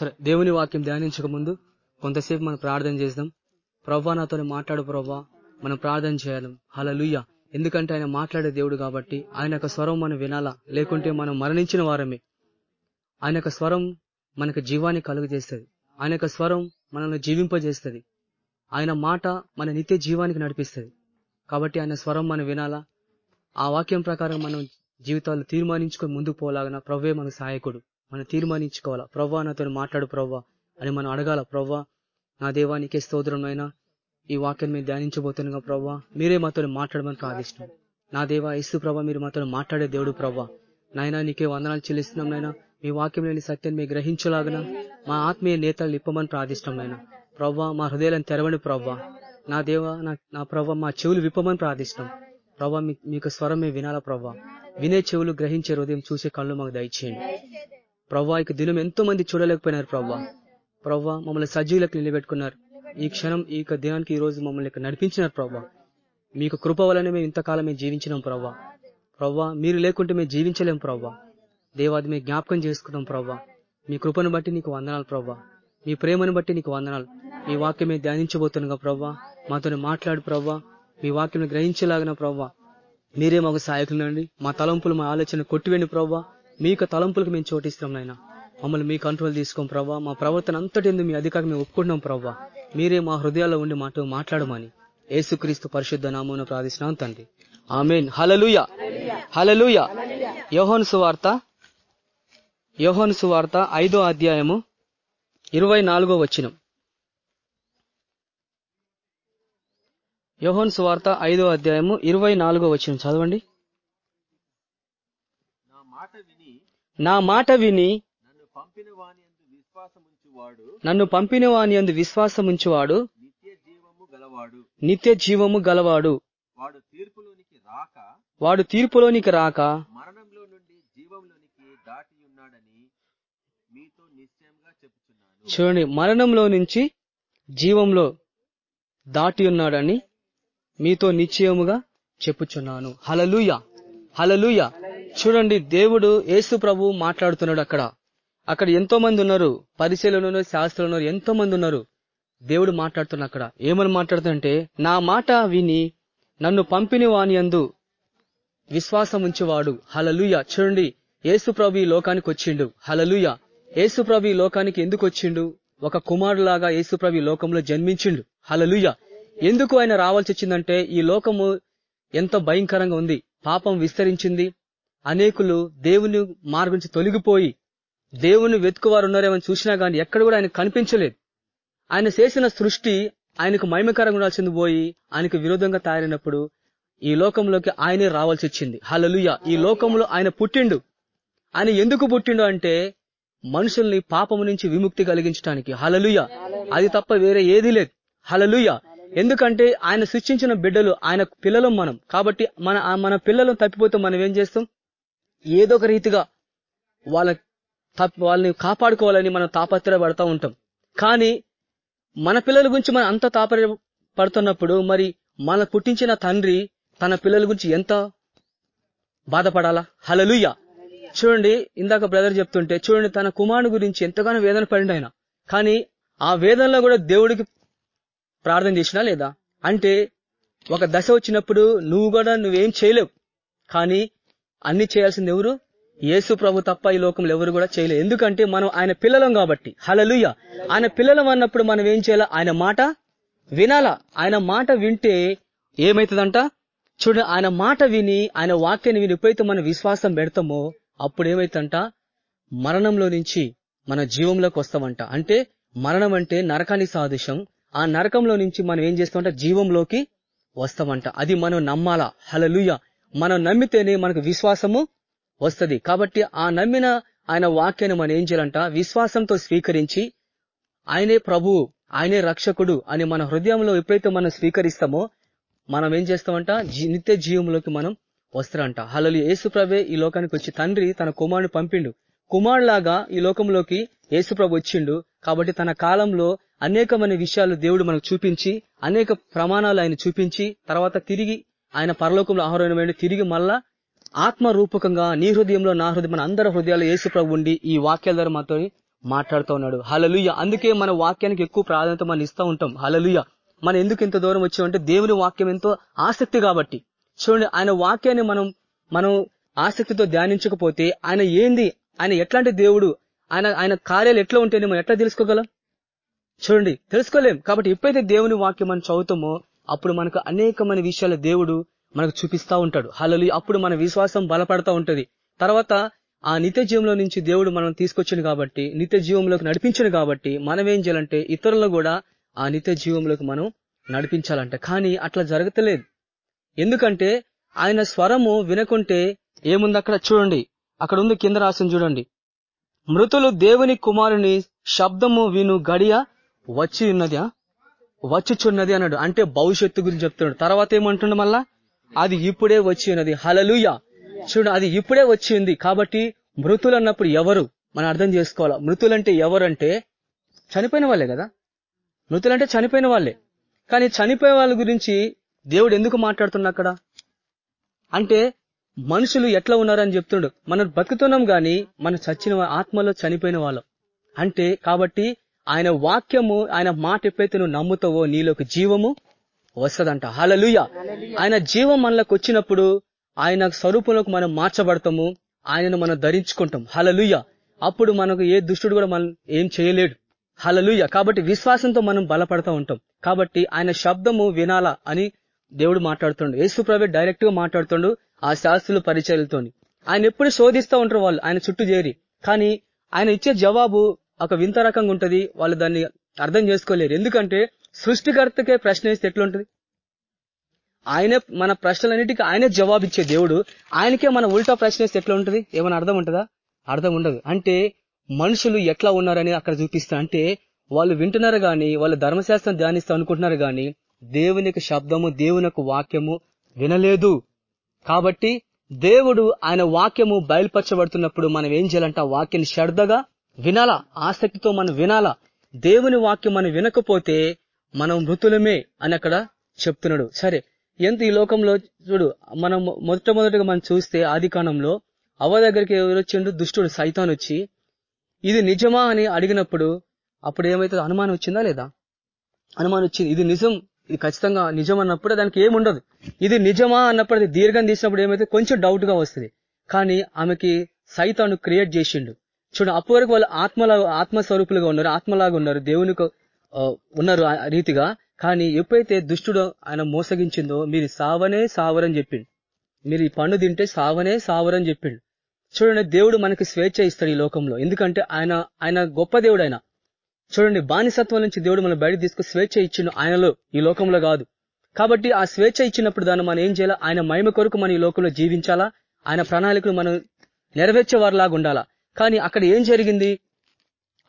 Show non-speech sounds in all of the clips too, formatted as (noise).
సరే దేవుని వాక్యం ధ్యానించక ముందు కొంతసేపు మనం ప్రార్థన చేద్దాం. ప్రవ్వా నాతో మాట్లాడు ప్రవ్వా. మనం ప్రార్థన చేయాలి. హలలుయ్య ఎందుకంటే ఆయన మాట్లాడే దేవుడు కాబట్టి ఆయన యొక్క స్వరం మనం వినాలా? లేకుంటే మనం మరణించిన వారమే. ఆయన యొక్క స్వరం మనకు జీవాన్ని కలుగజేస్తుంది. ఆయన యొక్క స్వరం మనల్ని జీవింపజేస్తుంది. ఆయన మాట మన నిత్య జీవానికి నడిపిస్తుంది. కాబట్టి ఆయన స్వరం మనం వినాలా? ఆ వాక్యం ప్రకారం మనం జీవితాలు తీర్మానించుకొని ముందుకు పోలాగన ప్రవ్వే మన సహాయకుడు. మనం తీర్మానించుకోవాలా? ప్రవ్వా నాతో మాట్లాడు ప్రవ్వా అని మనం అడగాల? ప్రవ్వా నా దేవానికే స్తోత్రమైనా ఈ వాక్యం మేము ధ్యానించబోతున్నాగా ప్రవ్వా. మీరే మాతో మాట్లాడమని ప్రార్థిస్తున్నాం నా దేవా ఇస్తు ప్రభా మీరు మాతో మాట్లాడే దేవుడు ప్రవ్వా. నాయనా నీకే వందనాలు చెల్లిస్తున్నాం నాయన. మీ వాక్యం లేని సత్యాన్ని మీరు గ్రహించలాగన? మా ఆత్మీయ నేతలు నిప్పమని ప్రార్థిష్టం నాయన. ప్రవ్వా మా హృదయాలను తెరవని ప్రవ్వా. నా దేవా నా ప్రవ్వ మా చెవులు విప్పమని ప్రార్థిష్టం. ప్రవ్వా మీకు స్వరం మేము వినాలా ప్రవ్వా? వినే చెవులు గ్రహించే హృదయం చూసే కళ్ళు మాకు దయచేయండి. ప్రవ్వా ఇక దినం ఎంతో మంది చూడలేకపోయినారు ప్రవ్వా. ప్రవ్వా మమ్మల్ని సజీవులకు నిలబెట్టుకున్నారు. ఈ క్షణం ఈ దినానికి ఈ రోజు మమ్మల్ని ఇక్కడ నడిపించినారు ప్రవ్వా. మీకు కృప వలన మేము ఇంతకాలం మేము జీవించినాం ప్రవ్వా. ప్రవ్వా మీరు లేకుంటే మేము జీవించలేం ప్రవ్వా. దేవాది మేము జ్ఞాపకం చేసుకున్నాం ప్రవ్వా. మీ కృపను బట్టి నీకు వందనాలు ప్రవ్వా. మీ ప్రేమను బట్టి నీకు వందనాలు. మీ వాక్యం మేము ధ్యానించబోతున్నాగా ప్రవ్వా. మాతో మాట్లాడు ప్రవ్వా. మీ వాక్యం గ్రహించలాగిన ప్రవ్వా. మీరే మాకు సహాయకులండి మా తలంపులు మా ఆలోచన కొట్టివేండి ప్రవ్వా. మీ యొక్క తలంపులకు మేము చోటిస్తాం నాయన. మమ్మల్ని మీ కంట్రోల్ తీసుకోం ప్రవ్వా. మా ప్రవర్తన అంతటి మీ అధికారం మేము ఒప్పుకుంటున్నాం ప్రవ్వా. మీరే మా హృదయాల్లో ఉండి మాట మాట్లాడమని. యేసుక్రీస్తు పరిశుద్ధ నామూన ప్రార్థిస్తున్నాం తండ్రి. ఆమెన్. హలలుయ హలలుయ యోహోన్ సువార్త. యోహోన్ సువార్త ఐదో అధ్యాయము ఇరవై నాలుగో వచ్చినం యోహోన్ సువార్త ఐదో అధ్యాయము ఇరవై నాలుగో వచ్చినం చదవండి. నా మాట విని నన్ను పంపిన వాని అందు విశ్వాసముంచువాడు. నిత్య జీవము గలవాడు. నిత్య జీవము గలవాడు. వాడు తీర్పులోనికి రాక వాడు తీర్పులోనికి రాక మరణంలో నుండి జీవంలోనికి దాటి ఉన్నాడని మీతో నిశ్చయంగా చెప్పుచున్నాను. చూడండి మరణంలో నుంచి జీవంలో దాటి ఉన్నాడని మీతో నిశ్చయముగా చెప్పుచున్నాను. హలలుయ హలలుయ చూడండి దేవుడు యేసు ప్రభు మాట్లాడుతున్నాడు అక్కడ. అక్కడ ఎంతో మంది ఉన్నారు పరిశీలన శాస్త్రులు ఎంతో మంది ఉన్నారు. దేవుడు మాట్లాడుతున్నాడు అక్కడ. ఏమని మాట్లాడుతుంటే నా మాట విని నన్ను పంపిన వాని అందు విశ్వాసం ఉంచేవాడు. హలలుయ చూడండి యేసు ప్రభు ఈ లోకానికి వచ్చిండు. హలలుయ యేసు ప్రభు ఈ లోకానికి ఎందుకు వచ్చిండు? ఒక కుమారులాగా ఏసుప్రభు ప్రభు ఈ లోకంలో జన్మించిండు. హలలుయ ఎందుకు ఆయన రావాల్సి వచ్చిందంటే ఈ లోకము ఎంతో భయంకరంగా ఉంది. పాపం విస్తరించింది. అనేకులు దేవుని మార్గం నుంచి తొలగిపోయి దేవుని వెతుకువారు ఉన్నారేమని చూసినా గానీ ఎక్కడ కూడా ఆయన కనిపించలేదు. ఆయన చేసిన సృష్టి ఆయనకు మహిమకరంగా ఉండాల్సింది పోయి ఆయనకు విరోధంగా తయారైనప్పుడు ఈ లోకంలోకి ఆయనే రావాల్సి వచ్చింది. హలలుయ ఈ లోకంలో ఆయన పుట్టిండు. ఆయన ఎందుకు పుట్టిండు అంటే మనుషుల్ని పాపము నుంచి విముక్తి కలిగించడానికి హలలుయ అది తప్ప వేరే ఏదీ లేదు. హలలుయ ఎందుకంటే ఆయన సృష్టించిన బిడ్డలు ఆయన పిల్లలం మనం. కాబట్టి మన మన పిల్లలు తప్పిపోతే మనం ఏం చేస్తాం? ఏదో ఒక రీతిగా వాళ్ళ వాళ్ళని కాపాడుకోవాలని మనం తాపత్రయపడతా ఉంటాం. కానీ మన పిల్లల గురించి మనం అంత తాపత్ర పడుతున్నప్పుడు మరి మన పుట్టించిన తండ్రి తన పిల్లల గురించి ఎంత బాధపడాలా? హలలుయ్య చూడండి ఇందాక బ్రదర్ చెప్తుంటే చూడండి తన కుమారుని గురించి ఎంతగానో వేదన పడింది ఆయన. కానీ ఆ వేదనలో కూడా దేవుడికి ప్రార్థన చేసినా లేదా? అంటే ఒక దశ వచ్చినప్పుడు నువ్వు కూడా నువ్వేం చేయలేవు. కానీ అన్ని చేయాల్సింది ఎవరు? యేసు ప్రభు తప్ప ఈ లోకంలో ఎవరు కూడా చేయలేదు. ఎందుకంటే మనం ఆయన పిల్లలం కాబట్టి. హలలుయ ఆయన పిల్లలం అన్నప్పుడు మనం ఏం చేయాలా? ఆయన మాట వినాలా? ఆయన మాట వింటే ఏమైతుందంట? చూడండి ఆయన మాట విని ఆయన వాక్యాన్ని విని ఎప్పుడైతే మనం విశ్వాసం పెడతామో అప్పుడు ఏమైతుందంట? మరణంలో నుంచి మన జీవంలోకి వస్తామంట. అంటే మరణం అంటే నరకానికి సాదృశ్యం. ఆ నరకంలో నుంచి మనం ఏం చేస్తామంట? జీవంలోకి వస్తామంట. అది మనం నమ్మాలా? హలలుయ మనం నమ్మితేనే మనకు విశ్వాసము వస్తుంది. కాబట్టి ఆ నమ్మిన ఆయన వాక్యాన్ని మనం ఏం చేయాలంట? విశ్వాసంతో స్వీకరించి ఆయనే ప్రభువు ఆయనే రక్షకుడు అని మన హృదయంలో ఎప్పుడైతే మనం స్వీకరిస్తామో మనం ఏం చేస్తామంట? జీ- నిత్య జీవంలోకి మనం వస్తారంట. హలలు యేసుప్రభే ఈ లోకానికి వచ్చి తండ్రి తన కుమారుని పంపిండు. కుమారులాగా ఈ లోకంలోకి యేసుప్రభు వచ్చిండు. కాబట్టి తన కాలంలో అనేకమైన విషయాలు దేవుడు మనకు చూపించి అనేక ప్రమాణాలు ఆయన చూపించి తర్వాత తిరిగి ఆయన పరలోకంలో ఆహ్వానమైన తిరిగి మళ్ళా ఆత్మ రూపకంగా నీ హృదయంలో నా హృదయం మన అందరి హృదయాలు యేసు ప్రభు ఉండి ఈ వాక్యాల ద్వారా మాతో మాట్లాడుతూ ఉన్నాడు. హలలుయ అందుకే మన వాక్యానికి ఎక్కువ ప్రాధాన్యత మనం ఇస్తూ ఉంటాం. హలలుయ మనం ఎందుకు ఇంత దూరం వచ్చామంటే దేవుని వాక్యం ఎంతో ఆసక్తి కాబట్టి. చూడండి ఆయన వాక్యాన్ని మనం మనం ఆసక్తితో ధ్యానించకపోతే ఆయన ఏంది? ఆయన ఎట్లాంటి దేవుడు? ఆయన ఆయన కార్యాలు ఎట్లా ఉంటాయని మనం ఎట్లా తెలుసుకోగలం? చూడండి తెలుసుకోలేం. కాబట్టి ఎప్పుడైతే దేవుని వాక్యం మనం చదువుతామో అప్పుడు మనకు అనేకమైన విషయాల దేవుడు మనకు చూపిస్తూ ఉంటాడు. హలలు అప్పుడు మన విశ్వాసం బలపడతా ఉంటది. తర్వాత ఆ నిత్య జీవంలో నుంచి దేవుడు మనం తీసుకొచ్చింది కాబట్టి నిత్య జీవంలోకి నడిపించాడు కాబట్టి మనం ఏం చేయాలంటే ఇతరులను కూడా ఆ నిత్య జీవంలోకి మనం నడిపించాలంట. కానీ అట్లా జరగతలేదు. ఎందుకంటే ఆయన స్వరము వినకుంటే ఏముంది అక్కడ చూడండి. అక్కడ ఉంది కింద రాసిన చూడండి. మృతులు దేవుని కుమారుని శబ్దము విను గడియ వచ్చి ఉన్నదా? వచ్చుచున్నది అన్నాడు. అంటే భవిష్యత్తు గురించి చెప్తున్నాడు. తర్వాత ఏమంటుండ మళ్ళా? అది ఇప్పుడే వచ్చి ఉన్నది. హలలుయ చూడు అది ఇప్పుడే వచ్చింది కాబట్టి మృతులు అన్నప్పుడు ఎవరు? మనం అర్థం చేసుకోవాలా. మృతులంటే ఎవరంటే చనిపోయిన వాళ్ళే కదా? మృతులంటే చనిపోయిన వాళ్ళే. కానీ చనిపోయే వాళ్ళ గురించి దేవుడు ఎందుకు మాట్లాడుతున్నా అక్కడ? అంటే మనుషులు ఎట్లా ఉన్నారని చెప్తుండు మనం బతుకుతున్నాం గాని మనం చచ్చిన ఆత్మలో చనిపోయిన వాళ్ళం. అంటే కాబట్టి ఆయన వాక్యము ఆయన మాట ఎప్పుడైతే నువ్వు నమ్ముతావో నీలోకి జీవము వస్తదంట. హలలుయ ఆయన జీవం మనలోకి వచ్చినప్పుడు ఆయన స్వరూపంలోకి మనం మార్చబడతాము ఆయనను మనం ధరించుకుంటాం. హలలుయ అప్పుడు మనకు ఏ దుష్టుడు కూడా మనం ఏం చేయలేడు. హలలుయ కాబట్టి విశ్వాసంతో మనం బలపడతా ఉంటాం. కాబట్టి ఆయన శబ్దము వినాలా అని దేవుడు మాట్లాడుతుండు. యేసు ప్రభు డైరెక్ట్గా మాట్లాడుతుండు ఆ శాస్త్రుల పరిచయాలతోని. ఆయన ఎప్పుడు శోధిస్తూ ఉంటారు వాళ్ళు ఆయన చుట్టూ చేరి. కానీ ఆయన ఇచ్చే జవాబు ఒక వింత రకంగా ఉంటుంది. వాళ్ళు దాన్ని అర్థం చేసుకోలేరు. ఎందుకంటే సృష్టికర్తకే ప్రశ్న వేస్తే ఎట్లుంటుంది? ఆయనే మన ప్రశ్నలన్నిటికీ ఆయనే జవాబిచ్చే దేవుడు. ఆయనకే మన ఉల్టా ప్రశ్న వేస్తే ఎట్లా ఉంటుంది ఏమైనా అర్థం ఉంటుందా? అర్థం ఉండదు. అంటే మనుషులు ఎట్లా ఉన్నారని అక్కడ చూపిస్తా. అంటే వాళ్ళు వింటున్నారు కానీ వాళ్ళు ధర్మశాస్త్రం ధ్యానిస్తా అనుకుంటున్నారు కానీ దేవుని యొక్క శబ్దము దేవుని యొక్క వాక్యము వినలేదు. కాబట్టి దేవుడు ఆయన వాక్యము బయలుపరచబడుతున్నప్పుడు మనం ఏం చేయాలంటే ఆ వాక్యాన్ని శ్రద్ధగా వినాలా ఆసక్తితో మనం వినాలా దేవుని వాక్యం మనం వినకపోతే మనం మృతులమే అని అక్కడ చెప్తున్నాడు. సరే ఎంత ఈ లోకంలో చూడు మనం మొట్టమొదటిగా మనం చూస్తే ఆది కాలంలో అవ్వ దగ్గరికి ఎవరు వచ్చిండు దుష్టుడు సైతాన్ వచ్చి ఇది నిజమా అని అడిగినప్పుడు అప్పుడు ఏమైతే అనుమానం వచ్చిందా లేదా? అనుమానం వచ్చింది. ఇది నిజం ఇది ఖచ్చితంగా నిజం అన్నప్పుడు దానికి ఏముండదు ఇది నిజమా అన్నప్పుడు అది దీర్ఘం తీసినప్పుడు ఏమైతే కొంచెం డౌట్గా వస్తుంది. కానీ ఆమెకి సైతాను క్రియేట్ చేసిండు. చూడు అప్పటి వరకు వాళ్ళు ఆత్మలా ఆత్మస్వరూపులుగా ఉన్నారు ఆత్మలాగా ఉన్నారు దేవునికి ఉన్నారు ఆ రీతిగా. కానీ ఎప్పుడైతే దుష్టుడు ఆయన మోసగించిందో మీరు సావనే సావరని చెప్పిండు. మీరు ఈ పండు తింటే సావనే సావరని చెప్పిండు. చూడండి దేవుడు మనకి స్వేచ్ఛ ఇస్తాడు ఈ లోకంలో. ఎందుకంటే ఆయన ఆయన గొప్ప దేవుడు ఆయన చూడండి బానిసత్వం నుంచి దేవుడు మనం బయట తీసుకు స్వేచ్ఛ ఇచ్చిండు ఆయనలో ఈ లోకంలో కాదు. కాబట్టి ఆ స్వేచ్ఛ ఇచ్చినప్పుడు దాన్ని మనం ఏం చేయాలా? ఆయన మహిమ కొరకు మనం ఈ లోకంలో జీవించాలా? ఆయన ప్రణాళికలు మనం నెరవేర్చే వారిలాగా ఉండాలా? కానీ అక్కడ ఏం జరిగింది?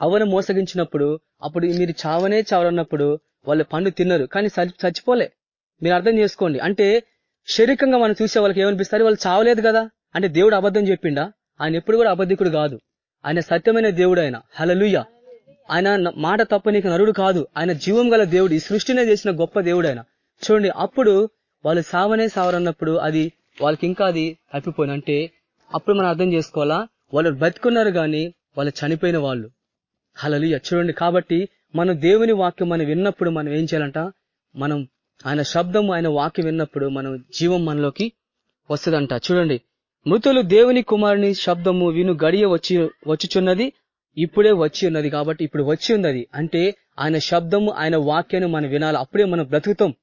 అవను మోసగించినప్పుడు అప్పుడు మీరు చావనే చావరన్నప్పుడు వాళ్ళు పండు తిన్నారు. కానీ చచ్చి- చచ్చిపోలే. మీరు అర్థం చేసుకోండి. అంటే శరీరంగా మనం చూసే వాళ్ళకి ఏమనిపిస్తారు వాళ్ళు చావలేదు కదా? అంటే దేవుడు అబద్ధం చెప్పిండా? ఆయన ఎప్పుడు కూడా అబద్ధికుడు కాదు. ఆయన సత్యమైన దేవుడు ఆయన. హలలుయ్య ఆయన మాట మాట తప్పనీకి నరుడు కాదు. ఆయన జీవం గల దేవుడు. ఈ సృష్టినే చేసిన గొప్ప దేవుడు ఆయన. చూడండి అప్పుడు వాళ్ళు సావనే సావరన్నప్పుడు అది వాళ్ళకి ఇంకా అది తప్పిపోయిన అంటే అప్పుడు మనం అర్థం చేసుకోవాలా? వాళ్ళు బతుకున్నారు కానీ వాళ్ళు చనిపోయిన వాళ్ళు. హలలుయ చూడండి. కాబట్టి మనం దేవుని వాక్యం మనం విన్నప్పుడు మనం ఏం చేయాలంట? మనం ఆయన శబ్దం ఆయన వాక్యం విన్నప్పుడు మనం జీవం మనలోకి వస్తుందంట. చూడండి. మృతులు దేవుని కుమారుని శబ్దము విను గడియ వచ్చి వచ్చుచున్నది ఇప్పుడే వచ్చి ఉన్నది కాబట్టి ఇప్పుడు వచ్చి ఉన్నది. అంటే ఆయన శబ్దము ఆయన వాక్యాన్ని మనం వినాలి. అప్పుడే మనం బ్రతుకుతాం.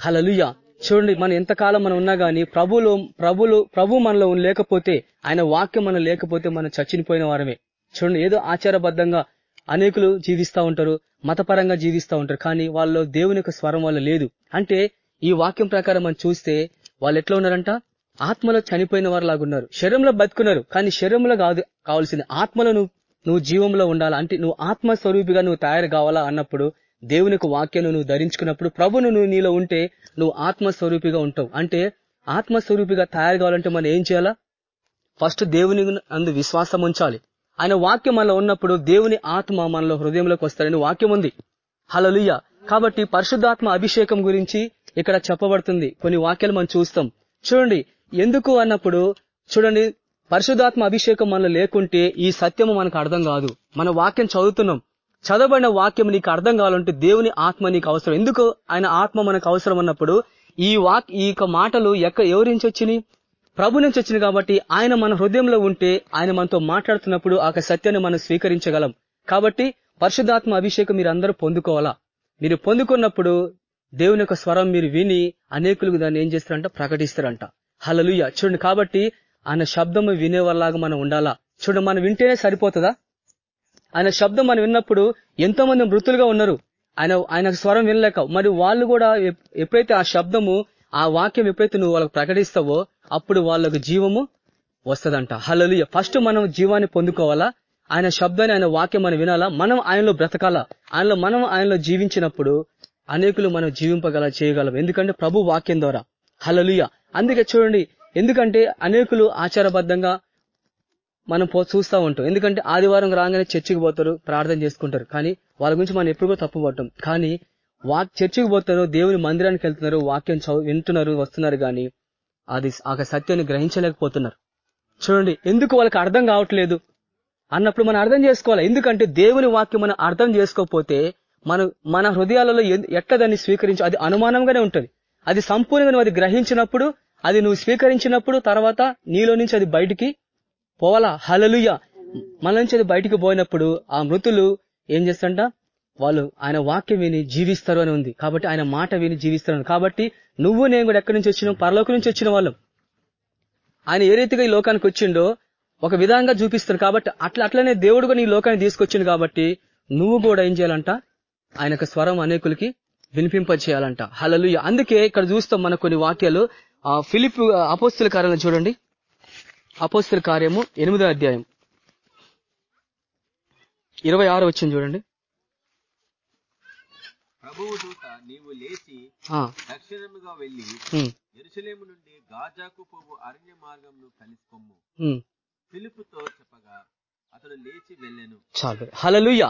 హలలుయ చూడండి మనం ఎంతకాలం మనం ఉన్నా గానీ ప్రభులో ప్రభులు ప్రభు మనలో లేకపోతే ఆయన వాక్యం మనం లేకపోతే మనం చచ్చిపోయిన వారమే. చూడండి ఏదో ఆచారబద్ధంగా అనేకులు జీవిస్తూ ఉంటారు మతపరంగా జీవిస్తూ ఉంటారు కానీ వాళ్ళు దేవుని యొక్క స్వరం వల్ల లేదు. అంటే ఈ వాక్యం ప్రకారం మనం చూస్తే వాళ్ళు ఎట్లా ఉన్నారంట? ఆత్మలో చనిపోయిన వారు లాగున్నారు శరీరంలో బతుకున్నారు కానీ శరీరంలో కాదు కావాల్సింది ఆత్మలో నువ్వు నువ్వు జీవంలో ఉండాలా? అంటే నువ్వు ఆత్మ స్వరూపిగా నువ్వు తయారు కావాలా అన్నప్పుడు దేవునికి వాక్యను నువ్వు ధరించుకున్నప్పుడు ప్రభును నువ్వు నీలో ఉంటే నువ్వు ఆత్మ స్వరూపిగా ఉంటావు. అంటే ఆత్మ స్వరూపిగా తయారు కావాలంటే మనం ఏం చేయాలా? ఫస్ట్ దేవుని అందు విశ్వాసం ఉంచాలి. ఆయన వాక్యం మనలో ఉన్నప్పుడు దేవుని ఆత్మ మనలో హృదయంలోకి వస్తాడని వాక్యం ఉంది. హలలుయ కాబట్టి పరిశుద్ధాత్మ అభిషేకం గురించి ఇక్కడ చెప్పబడుతుంది. కొన్ని వాక్యాలు మనం చూస్తాం. చూడండి. ఎందుకు అన్నప్పుడు చూడండి. పరిశుద్ధాత్మ అభిషేకం మనలో లేకుంటే ఈ సత్యము మనకు అర్థం కాదు. మన వాక్యం చదువుతున్నాం. చదవబడిన వాక్యం నీకు అర్థం కావాలంటే దేవుని ఆత్మ నీకు అవసరం. ఎందుకు? ఆయన ఆత్మ మనకు అవసరం అన్నప్పుడు ఈ వాక్ ఈ యొక్క మాటలు ఎక్క ఎవరి నుంచి వచ్చినాయి? ప్రభు నుంచి వచ్చినాయి కాబట్టి ఆయన మన హృదయంలో ఉంటే ఆయన మనతో మాట్లాడుతున్నప్పుడు ఆ సత్యాన్ని మనం స్వీకరించగలం. కాబట్టి పరిశుద్ధాత్మ అభిషేకం మీరు అందరూ పొందుకోవాలా? మీరు పొందుకున్నప్పుడు దేవుని యొక్క స్వరం మీరు విని అనేకులకు దాన్ని ఏం చేస్తారంట? ప్రకటిస్తారంట. హలలుయ చూడండి కాబట్టి ఆయన శబ్దం వినేవాళ్ళలాగా మనం ఉండాలా? చూడండి మనం వింటేనే సరిపోతుందా? ఆయన శబ్దం మనం విన్నప్పుడు ఎంతో మంది మృతులుగా ఉన్నారు. ఆయన ఆయన స్వరం వినలేక మరి వాళ్ళు కూడా ఎప్పుడైతే ఆ శబ్దము ఆ వాక్యం ఎప్పుడైతే నువ్వు వాళ్ళకి ప్రకటిస్తావో అప్పుడు వాళ్ళకు జీవము వస్తుందంట. హలలుయ ఫస్ట్ మనం జీవాన్ని పొందుకోవాలా? ఆయన శబ్దాన్ని ఆయన వాక్యం మనం వినాలా? మనం ఆయనలో బ్రతకాలా? ఆయనలో మనం ఆయనలో జీవించినప్పుడు అనేకులు మనం జీవింపగల చేయగలం ఎందుకంటే ప్రభు వాక్యం ద్వారా. హలలుయ అందుకే చూడండి ఎందుకంటే అనేకులు ఆచారబద్ధంగా మనం పో చూస్తూ ఉంటాం. ఎందుకంటే ఆదివారం రాగానే చర్చికి పోతారు ప్రార్థన చేసుకుంటారు. కానీ వాళ్ళ గురించి మనం ఎప్పుడు కూడా తప్పు పట్టాం కానీ వాక్ చర్చికి పోతారు దేవుని మందిరానికి వెళ్తున్నారు వాక్యం చదువు వింటున్నారు వస్తున్నారు కానీ అది ఆ సత్యాన్ని గ్రహించలేకపోతున్నారు. చూడండి ఎందుకు వాళ్ళకి అర్థం కావట్లేదు? అన్నప్పుడు మనం అర్థం చేసుకోవాలి. ఎందుకంటే దేవుని వాక్యం మనం అర్థం చేసుకోకపోతే మనం మన హృదయాలలో ఎన్- ఎట్లా దాన్ని స్వీకరించు అది అనుమానంగానే ఉంటుంది. అది సంపూర్ణంగా నువ్వు అది గ్రహించినప్పుడు అది నువ్వు స్వీకరించినప్పుడు తర్వాత నీలో నుంచి అది బయటికి పోవాలా? హలలుయ మన నుంచి అది బయటికి పోయినప్పుడు ఆ మృతులు ఏం చేస్తారంట? వాళ్ళు ఆయన వాక్యం విని జీవిస్తారు అని ఉంది. కాబట్టి ఆయన మాట విని జీవిస్తారు. కాబట్టి నువ్వు నేను కూడా ఎక్కడి నుంచి వచ్చినాం? పరలోకం నుంచి వచ్చిన వాళ్ళం. ఆయన ఏ రీతిగా ఈ లోకానికి వచ్చిండో ఒక విధంగా చూపిస్తారు. కాబట్టి అట్లా అట్లనే దేవుడు కూడా నీ లోకాన్ని తీసుకొచ్చిండు కాబట్టి నువ్వు కూడా ఏం చేయాలంట? ఆయన యొక్క స్వరం అనేకులకి వినిపింపచేయాలంట హలలుయ అందుకే ఇక్కడ చూస్తాం మన కొన్ని వాక్యాలు. ఫిలిప్ అపోస్తుల కార్యాలను చూడండి. అపోస్తుల కార్యము ఎనిమిదో అధ్యాయం. ఇరవై ఆరు వచ్చింది చూడండి. ప్రభువు దూత నీవు లేచి ఆ, దక్షిణముగా వెళ్ళి ఉమ్, ఎరుసలేము నుండి గాజాకు పోవు అరణ్య మార్గంను కలిసికొమ్ము. ఉమ్. ఫిలిపుతో చెప్పగా అతడు లేచి వెళ్ళెను. చాలు. హలలుయ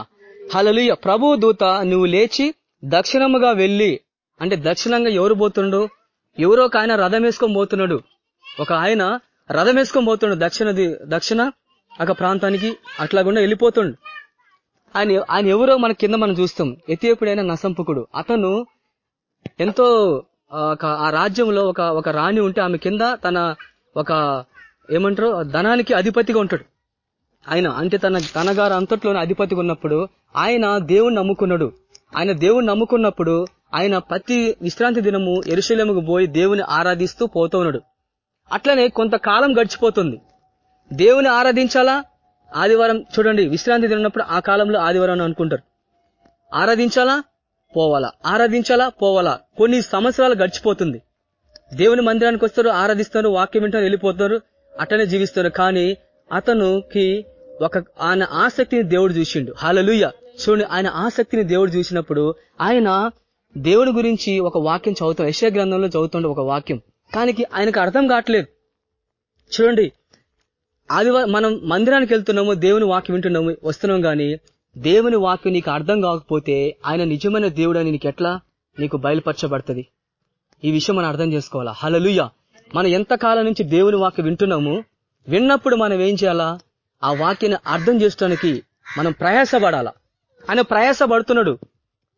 హలలుయ ప్రభు దూత నువ్వు లేచి దక్షిణముగా వెళ్ళి అంటే దక్షిణంగా ఎవరు పోతుండు? ఎవరో ఒక ఆయన రథం వేసుకొని పోతున్నాడు. ఒక ఆయన రథం వేసుకొని పోతుండు దక్షిణ దక్షిణ ఒక ప్రాంతానికి. అట్లాగుండా వెళ్ళిపోతుండు. ఆయన ఆయన ఎవరో మన కింద మనం చూస్తాం. ఎత్తియపుడైన నసంపుకుడు. అతను ఎంతో ఆ, ఒక ఆ రాజ్యంలో ఒక ఒక రాణి ఉంటే ఆమె కింద తన ఒక ఏమంటారు ధనానికి అధిపతిగా ఉంటాడు. ఆయన అంటే తన తనగారు అంతట్లోనే అధిపతిగా ఉన్నప్పుడు ఆయన దేవుణ్ణి నమ్ముకున్నాడు. ఆయన దేవుణ్ణి నమ్ముకున్నప్పుడు ఆయన ప్రతి విశ్రాంతి దినము ఎరుశలేముకు పోయి దేవుని ఆరాధిస్తూ పోతూ ఉన్నాడు. అట్లనే కొంతకాలం గడిచిపోతుంది. దేవుని ఆరాధించాలా? ఆదివారం చూడండి విశ్రాంతి తిన్నప్పుడు ఆ కాలంలో ఆదివారం అనుకుంటారు. ఆరాధించాలా? పోవాలా. ఆరాధించాలా? పోవాలా. కొన్ని సంవత్సరాలు గడిచిపోతుంది. దేవుని మందిరానికి వస్తారు ఆరాధిస్తారు వాక్యం వింటారు వెళ్ళిపోతారు అట్లనే జీవిస్తారు. కానీ అతనుకి ఒక ఆయన ఆసక్తిని దేవుడు చూసిండు. హాలలుయ చూడండి ఆయన ఆసక్తిని దేవుడు చూసినప్పుడు ఆయన దేవుడి గురించి ఒక వాక్యం చదువుతాం యశ గ్రంథంలో చదువుతుండే ఒక వాక్యం. కానీ ఆయనకు అర్థం కావట్లేదు. చూడండి ఆదివారం మనం మందిరానికి వెళ్తున్నాము దేవుని వాక్యం వింటున్నాము వస్తున్నాం కానీ దేవుని వాక్యం నీకు అర్థం కాకపోతే ఆయన నిజమైన దేవుడు అని నీకు ఎట్లా? నీకు బయలుపరచబడుతుంది. ఈ విషయం మనం అర్థం చేసుకోవాలా? హలలుయ మనం ఎంత కాలం నుంచి దేవుని వాక్యం వింటున్నాము విన్నప్పుడు మనం ఏం చేయాలా? ఆ వాక్యాన్ని అర్థం చేసుకోవడానికి మనం ప్రయాసపడాలా? ఆయన ప్రయాసపడుతున్నాడు.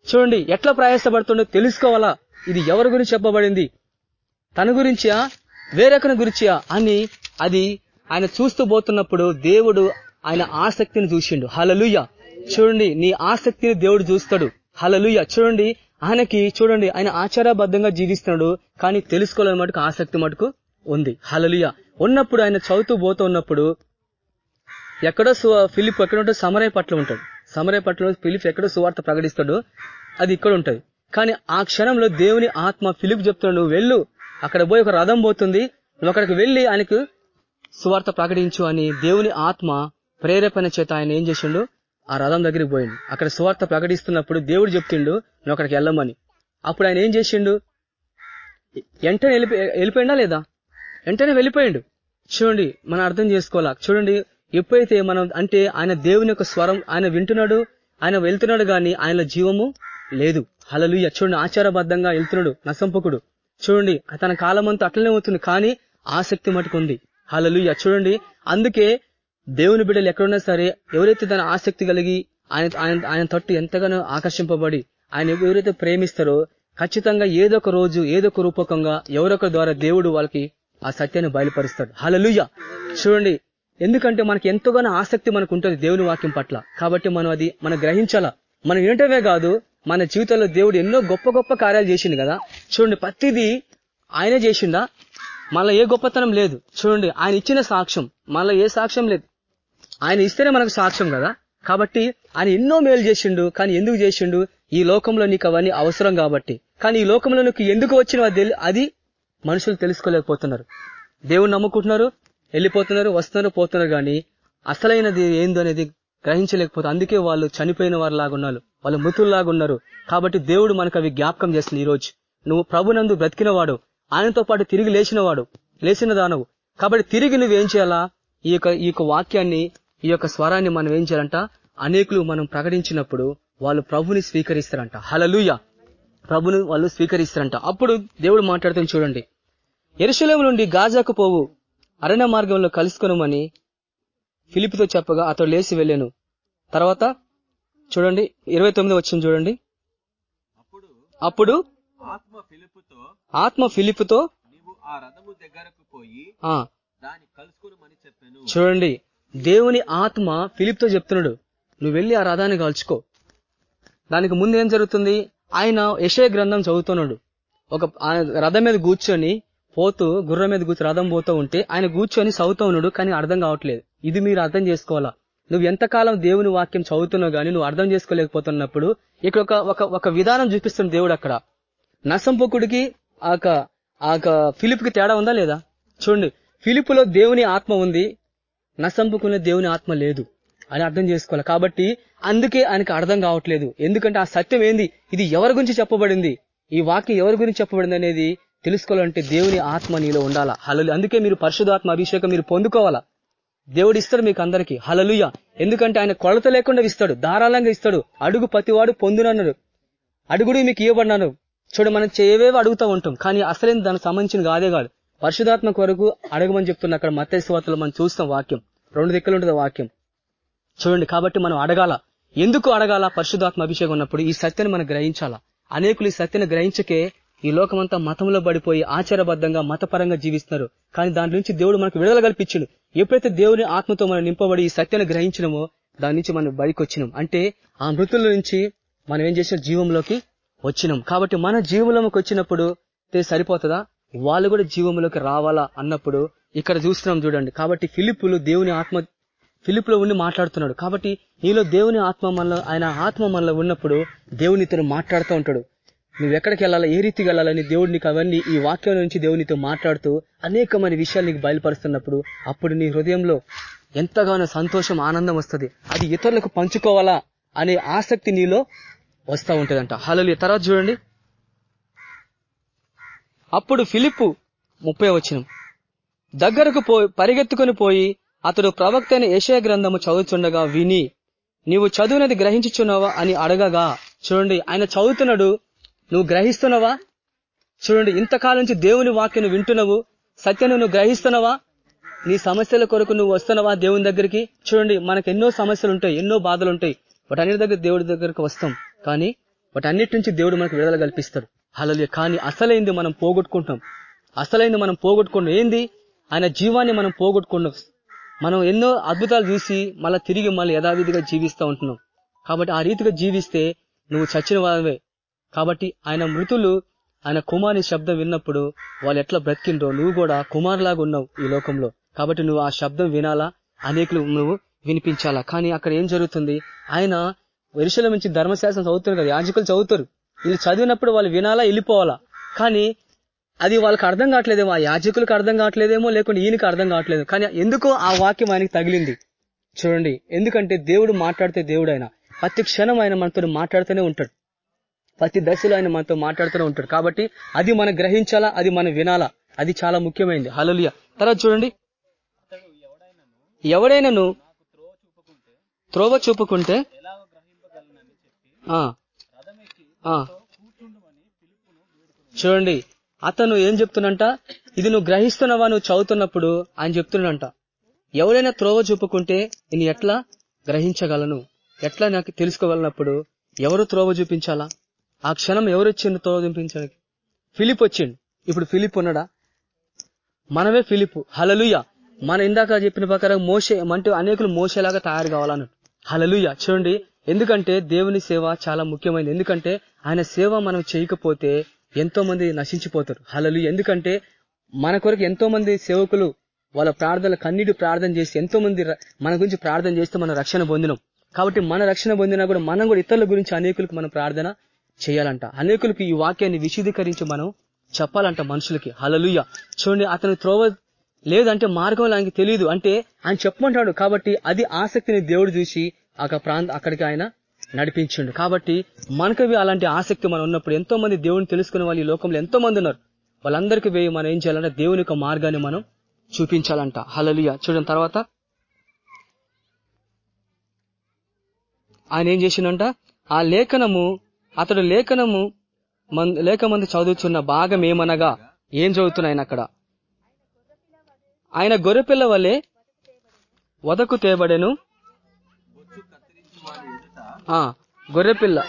చూడండి ఎట్లా ప్రయాసపడుతుండో తెలుసుకోవాలా? ఇది ఎవరి గురించి చెప్పబడింది? తన గురించియా వేరొకరి గురించియా అని అది ఆయన చూస్తూ పోతున్నప్పుడు దేవుడు ఆయన ఆసక్తిని చూసిండు. హలలుయ చూడండి నీ ఆసక్తిని దేవుడు చూస్తాడు. హలలుయ చూడండి ఆయనకి చూడండి ఆయన ఆచారబద్ధంగా జీవిస్తున్నాడు కానీ తెలుసుకోవాలని మటుకు ఆసక్తి మటుకు ఉంది. హలలుయ ఉన్నప్పుడు ఆయన చదువుతూ పోతూ ఉన్నప్పుడు ఎక్కడో ఫిలిప్ ఎక్కడ ఉంటాడు సమరయ పట్ల ఉంటాడు. సమరయ పట్ల ఫిలిప్ ఎక్కడో సువార్త ప్రకటిస్తాడు. అది ఇక్కడ ఉంటుంది. కానీ ఆ క్షణంలో దేవుని ఆత్మ ఫిలిప్ చెప్తున్నాడు వెళ్ళు అక్కడ పోయి ఒక రథం పోతుంది. నువ్వు అక్కడికి వెళ్ళి ఆయనకు సువార్త ప్రకటించు అని దేవుని ఆత్మ ప్రేరేపణ చేత ఆయన ఏం చేసిండు? ఆ రథం దగ్గరికి పోయిండు. అక్కడ సువార్త ప్రకటిస్తున్నప్పుడు దేవుడు చెప్తుండు నువ్వు అక్కడికి వెళ్ళమని. అప్పుడు ఆయన ఏం చేసిండు? వెంటనే వెళ్ళి వెళ్ళిపోయిందా లేదా? వెంటనే వెళ్ళిపోయిండు. చూడండి మనం అర్థం చేసుకోవాలా? చూడండి ఎప్పుడైతే మనం అంటే ఆయన దేవుని యొక్క స్వరం ఆయన వింటున్నాడు ఆయన వెళ్తున్నాడు గాని ఆయన జీవము లేదు. హలలుయ్య చూడండి ఆచారబద్ధంగా వెళ్తున్నాడు నసంపకుడు చూడండి తన కాలం అంతా అట్లనే అవుతుంది కానీ ఆసక్తి మటుకు ఉంది. హలలుయ చూడండి అందుకే దేవుని బిడ్డలు ఎక్కడున్నా సరే ఎవరైతే దాని ఆసక్తి కలిగి ఆయన ఆయన ఆయన తట్టు ఎంతగానో ఆకర్షింపబడి ఆయన ఎవరైతే ప్రేమిస్తారో ఖచ్చితంగా ఏదో ఒక రోజు ఏదో ఒక రూపకంగా ఎవరొక ద్వారా దేవుడు వాళ్ళకి ఆ సత్యాన్ని బయలుపరుస్తాడు. హలలుయ చూడండి ఎందుకంటే మనకి ఎంతగానో ఆసక్తి మనకు ఉంటుంది దేవుని వాక్యం పట్ల. కాబట్టి మనం అది మనం గ్రహించాలా? మనం వినటమే కాదు మన జీవితంలో దేవుడు ఎన్నో గొప్ప గొప్ప కార్యాలు చేసిండు కదా. చూడండి ప్రతిదీ ఆయనే చేసిండా? మళ్ళీ ఏ గొప్పతనం లేదు. చూడండి ఆయన ఇచ్చిన సాక్ష్యం. మళ్ళీ ఏ సాక్ష్యం లేదు. ఆయన ఇస్తేనే మనకు సాక్ష్యం కదా. కాబట్టి ఆయన ఎన్నో మేలు చేసిండు కానీ ఎందుకు చేసిండు? ఈ లోకంలో నీకు అవన్నీ అవసరం కాబట్టి. కానీ ఈ లోకంలో నీకు ఎందుకు వచ్చిన అది మనుషులు తెలుసుకోలేకపోతున్నారు. దేవుని నమ్ముకుంటున్నారు వెళ్ళిపోతున్నారు వస్తున్నారు పోతున్నారు కానీ అసలైనది ఏందో అనేది గ్రహించలేకపోతే అందుకే వాళ్ళు చనిపోయిన వారు ఉన్నారు. వాళ్ళు మృతుల్లాగా ఉన్నారు. కాబట్టి దేవుడు మనకు అవి జ్ఞాపకం చేస్తుంది ఈ రోజు నువ్వు ప్రభునందు బ్రతికినవాడు ఆయనతో పాటు తిరిగి లేచినవాడు లేచిన దానవు. కాబట్టి తిరిగి నువ్వేం చేయాలా? ఈ యొక్క ఈ యొక్క వాక్యాన్ని ఈ యొక్క స్వరాన్ని మనం ఏం చేయాలంట? అనేకులు మనం ప్రకటించినప్పుడు వాళ్ళు ప్రభుని స్వీకరిస్తారంట. హలలుయ ప్రభుని వాళ్ళు స్వీకరిస్తారంట. అప్పుడు దేవుడు మాట్లాడుతుంది చూడండి. ఎరుశలేం నుండి గాజాకు పోవు అరణ్య మార్గంలో కలుసుకొనమని ఫిలిపితో చెప్పగా అతడు లేచి వెళ్ళాను. తర్వాత చూడండి ఇరవై తొమ్మిది వచ్చింది చూడండి. అప్పుడు ఆత్మ ఫిలిపుతో ఆత్మ ఫిలిప్తో ఆ రథము దగ్గరకు పోయి దాన్ని చెప్పాను చూడండి దేవుని ఆత్మ ఫిలిప్తో చెప్తున్నాడు నువ్వు వెళ్ళి ఆ రథాన్ని కాల్చుకో. దానికి ముందు ఏం జరుగుతుంది? ఆయన యశయ గ్రంథం చదువుతున్నాడు. ఒక ఆయన రథం మీద కూర్చొని పోతూ గుర్రం మీద కూర్చొని రథం పోతూ ఉంటే ఆయన కూర్చొని చదువుతూ ఉన్నాడు కానీ అర్థం కావట్లేదు. ఇది మీరు అర్థం చేసుకోవాలా? నువ్వు ఎంతకాలం దేవుని వాక్యం చదువుతున్నావు గానీ నువ్వు అర్థం చేసుకోలేకపోతున్నప్పుడు ఇక్కడ ఒక ఒక ఒక విధానం చూపిస్తున్న దేవుడు అక్కడ. నసంపకుడికి ఆక ఆక ఫిలిప్కి తేడా ఉందా లేదా? చూడండి ఫిలిపులో దేవుని ఆత్మ ఉంది నసంపుకునే దేవుని ఆత్మ లేదు అని అర్థం చేసుకోవాలి. కాబట్టి అందుకే ఆయనకు అర్థం కావట్లేదు. ఎందుకంటే ఆ సత్యం ఏంది? ఇది ఎవరి గురించి చెప్పబడింది? ఈ వాక్యం ఎవరి గురించి చెప్పబడింది అనేది తెలుసుకోవాలంటే దేవుని ఆత్మ నీలో ఉండాలా? హలలు అందుకే మీరు పరిశుధాత్మ అభిషేకం మీరు పొందుకోవాలా? దేవుడు ఇస్తాడు మీకు అందరికి. హలలుయ ఎందుకంటే ఆయన కొలత లేకుండా ఇస్తాడు ధారాళంగా ఇస్తాడు. అడుగు ప్రతివాడు పొందునన్నాడు. అడుగుడు మీకు ఇవ్వబడినాను చూడు మనం చేయవేవో అడుగుతూ ఉంటాం కానీ అసలేం దానికి సంబంధించిన కాదే కాదు. పరిశుధాత్మ కొరకు అడగమని చెప్తున్న అక్కడ మత్స్యవార్తలు మనం చూస్తాం వాక్యం. రెండు దిక్కులు ఉంటుంది వాక్యం. చూడండి కాబట్టి మనం అడగాల. ఎందుకు అడగాల? పరిశుధాత్మ అభిషేకం ఉన్నప్పుడు ఈ సత్యను మనం గ్రహించాలా? అనేకులు ఈ సత్యను గ్రహించకే ఈ లోకమంతా మతంలో పడిపోయి ఆచారబద్ధంగా మతపరంగా జీవిస్తున్నారు. కానీ దాని నుంచి దేవుడు మనకు విడుదల కల్పించిండు. ఎప్పుడైతే దేవుని ఆత్మతో మనం నింపబడి ఈ సత్యాన్ని గ్రహించినమో దాని నుంచి మనం బయటకు వచ్చినాం. అంటే ఆ మృతుల నుంచి మనం ఏం చేసిన? జీవంలోకి వచ్చినాం. కాబట్టి మన జీవంలోకి వచ్చినప్పుడు సరిపోతుందా? వాళ్ళు కూడా జీవంలోకి రావాలా అన్నప్పుడు ఇక్కడ చూస్తున్నాం చూడండి. కాబట్టి ఫిలిప్పులు దేవుని ఆత్మ ఫిలిప్లో ఉండి మాట్లాడుతున్నాడు. కాబట్టి నీలో దేవుని ఆత్మ మనలో ఆయన ఆత్మ మనలో ఉన్నప్పుడు దేవుని ఇతను మాట్లాడుతూ ఉంటాడు. నువ్వు ఎక్కడికి వెళ్ళాలా? ఏ రీతికి వెళ్ళాలని దేవుడు నీకు అవన్నీ ఈ వాక్యం నుంచి దేవునితో మాట్లాడుతూ అనేకమైన విషయాలు నీకు బయలుపరుస్తున్నప్పుడు అప్పుడు నీ హృదయంలో ఎంతగానో సంతోషం ఆనందం వస్తుంది. అది ఇతరులకు పంచుకోవాలా అనే ఆసక్తి నీలో వస్తూ ఉంటుందంట. హలలు తర్వాత చూడండి. అప్పుడు ఫిలిప్పు ముప్పై వచ్చిన దగ్గరకు పో పరిగెత్తుకుని పోయి అతడు ప్రవక్త అయిన గ్రంథము చదువుతుండగా విని నీవు చదువునది గ్రహించుచున్నావా? అని అడగగా. చూడండి ఆయన చదువుతున్నాడు నువ్వు గ్రహిస్తున్నావా? చూడండి ఇంతకాలం నుంచి దేవుని వాక్యం వింటున్నావు. సత్యను నువ్వు గ్రహిస్తున్నావా? నీ సమస్యల కొరకు నువ్వు వస్తున్నావా దేవుని దగ్గరికి? చూడండి మనకు ఎన్నో సమస్యలు ఉంటాయి ఎన్నో బాధలు ఉంటాయి. వాటన్నిటి దగ్గర దేవుడి దగ్గరకు వస్తాం. కానీ వాటన్నిటి నుంచి దేవుడు మనకు విడుదల కల్పిస్తాడు. అలా కానీ అసలైంది మనం పోగొట్టుకుంటాం. అసలైంది మనం పోగొట్టుకుంటాం. ఏంది? ఆయన జీవాన్ని మనం పోగొట్టుకున్నాం మనం ఎన్నో అద్భుతాలు చూసి మళ్ళీ తిరిగి మళ్ళీ యథావిధిగా జీవిస్తూ ఉంటున్నాం. కాబట్టి ఆ రీతిగా జీవిస్తే నువ్వు చచ్చిన వావే కాబట్టి ఆయన మృతులు ఆయన కుమారుని శబ్దం విన్నప్పుడు వాళ్ళు ఎట్లా బ్రతికిండ్రో? నువ్వు కూడా కుమారులాగా ఉన్నావు ఈ లోకంలో. కాబట్టి నువ్వు ఆ శబ్దం వినాలా? అనేకులు నువ్వు వినిపించాలా? కానీ అక్కడ ఏం జరుగుతుంది? ఆయన వరుషల నుంచి ధర్మశాస్త్రం చదువుతారు కదా యాజకులు చదువుతారు. వీళ్ళు చదివినప్పుడు వాళ్ళు వినాలా వెళ్ళిపోవాలా? కానీ అది వాళ్ళకి అర్థం కావట్లేదేమో ఆ యాజకులకు అర్థం కావట్లేదేమో లేకుంటే ఈయనకి అర్థం కావట్లేదు. కానీ ఎందుకో ఆ వాక్యం ఆయనకి తగిలింది. చూడండి ఎందుకంటే దేవుడు మాట్లాడితే దేవుడు ఆయన ప్రతి క్షణం ఆయన మనతో మాట్లాడుతూనే ఉంటాడు. ప్రతి దశలో ఆయన మనతో మాట్లాడుతూనే ఉంటాడు. కాబట్టి అది మనం గ్రహించాలా అది మనం వినాలా అది చాలా ముఖ్యమైనది. హలలియ తర్వాత చూడండి. ఎవడైనాను త్రోవ చూపుకుంటే చూడండి అతను ఏం చెప్తున్నంట? ఇది నువ్వు గ్రహిస్తున్నావా నువ్వు చదువుతున్నప్పుడు ఆయన చెప్తున్నంట. ఎవరైనా త్రోవ చూపుకుంటే నేను ఎట్లా గ్రహించగలను? ఎట్లా నాకు తెలుసుకోగలనప్పుడు ఎవరు త్రోవ చూపించాలా? ఆ క్షణం ఎవరు వచ్చిండు తోదింపించడానికి ఫిలిప్ వచ్చిండు. ఇప్పుడు ఫిలిప్ ఉన్నాడా? మనమే ఫిలిప్. హలలుయ మన ఇందాక చెప్పిన ప్రకారం మోసే అంటే అనేకులు మోసేలాగా తయారు కావాలన్నట్టు. హలలుయ చూడండి. ఎందుకంటే దేవుని సేవ చాలా ముఖ్యమైనది. ఎందుకంటే ఆయన సేవ మనం చేయకపోతే ఎంతో మంది నశించిపోతారు. హలలు ఎందుకంటే మన కొరకు ఎంతో మంది సేవకులు వాళ్ళ ప్రార్థన కన్నీటి ప్రార్థన చేసి ఎంతో మంది మన గురించి ప్రార్థన చేస్తే మనం రక్షణ పొందినాం. కాబట్టి మన రక్షణ పొందినా కూడా మనం కూడా ఇతరుల గురించి అనేకులకు మనం ప్రార్థన చేయాలంట. అనేకులకు ఈ వాక్యాన్ని విశదీకరించి మనం చెప్పాలంట మనుషులకి. హలలుయ చూడండి అతను త్రోవ లేదంటే మార్గం ఆయనకి తెలియదు అంటే ఆయన చెప్పమంటాడు కాబట్టి అది ఆసక్తిని దేవుడు చూసి ఆ ప్రాంత అక్కడికి ఆయన నడిపించిండు. కాబట్టి మనకవి అలాంటి ఆసక్తి మనం ఉన్నప్పుడు ఎంతో మంది దేవుని తెలుసుకునే వాళ్ళు ఈ లోకంలో ఎంతో మంది ఉన్నారు. వాళ్ళందరికీ వేయి మనం ఏం చేయాలంటే దేవుని యొక్క మార్గాన్ని మనం చూపించాలంట. హలలుయ చూడడం తర్వాత. ఆయన ఏం చేసిండంట? ఆ లేఖనము అతడు లేఖనము మన్- లేఖ మంది చదువుతున్న భాగం ఏమనగా ఏం చదువుతున్నా ఆయన అక్కడ? ఆయన గొర్రెపిల్ల వలె వదకు తేబడెను గొర్రెపిల్ల.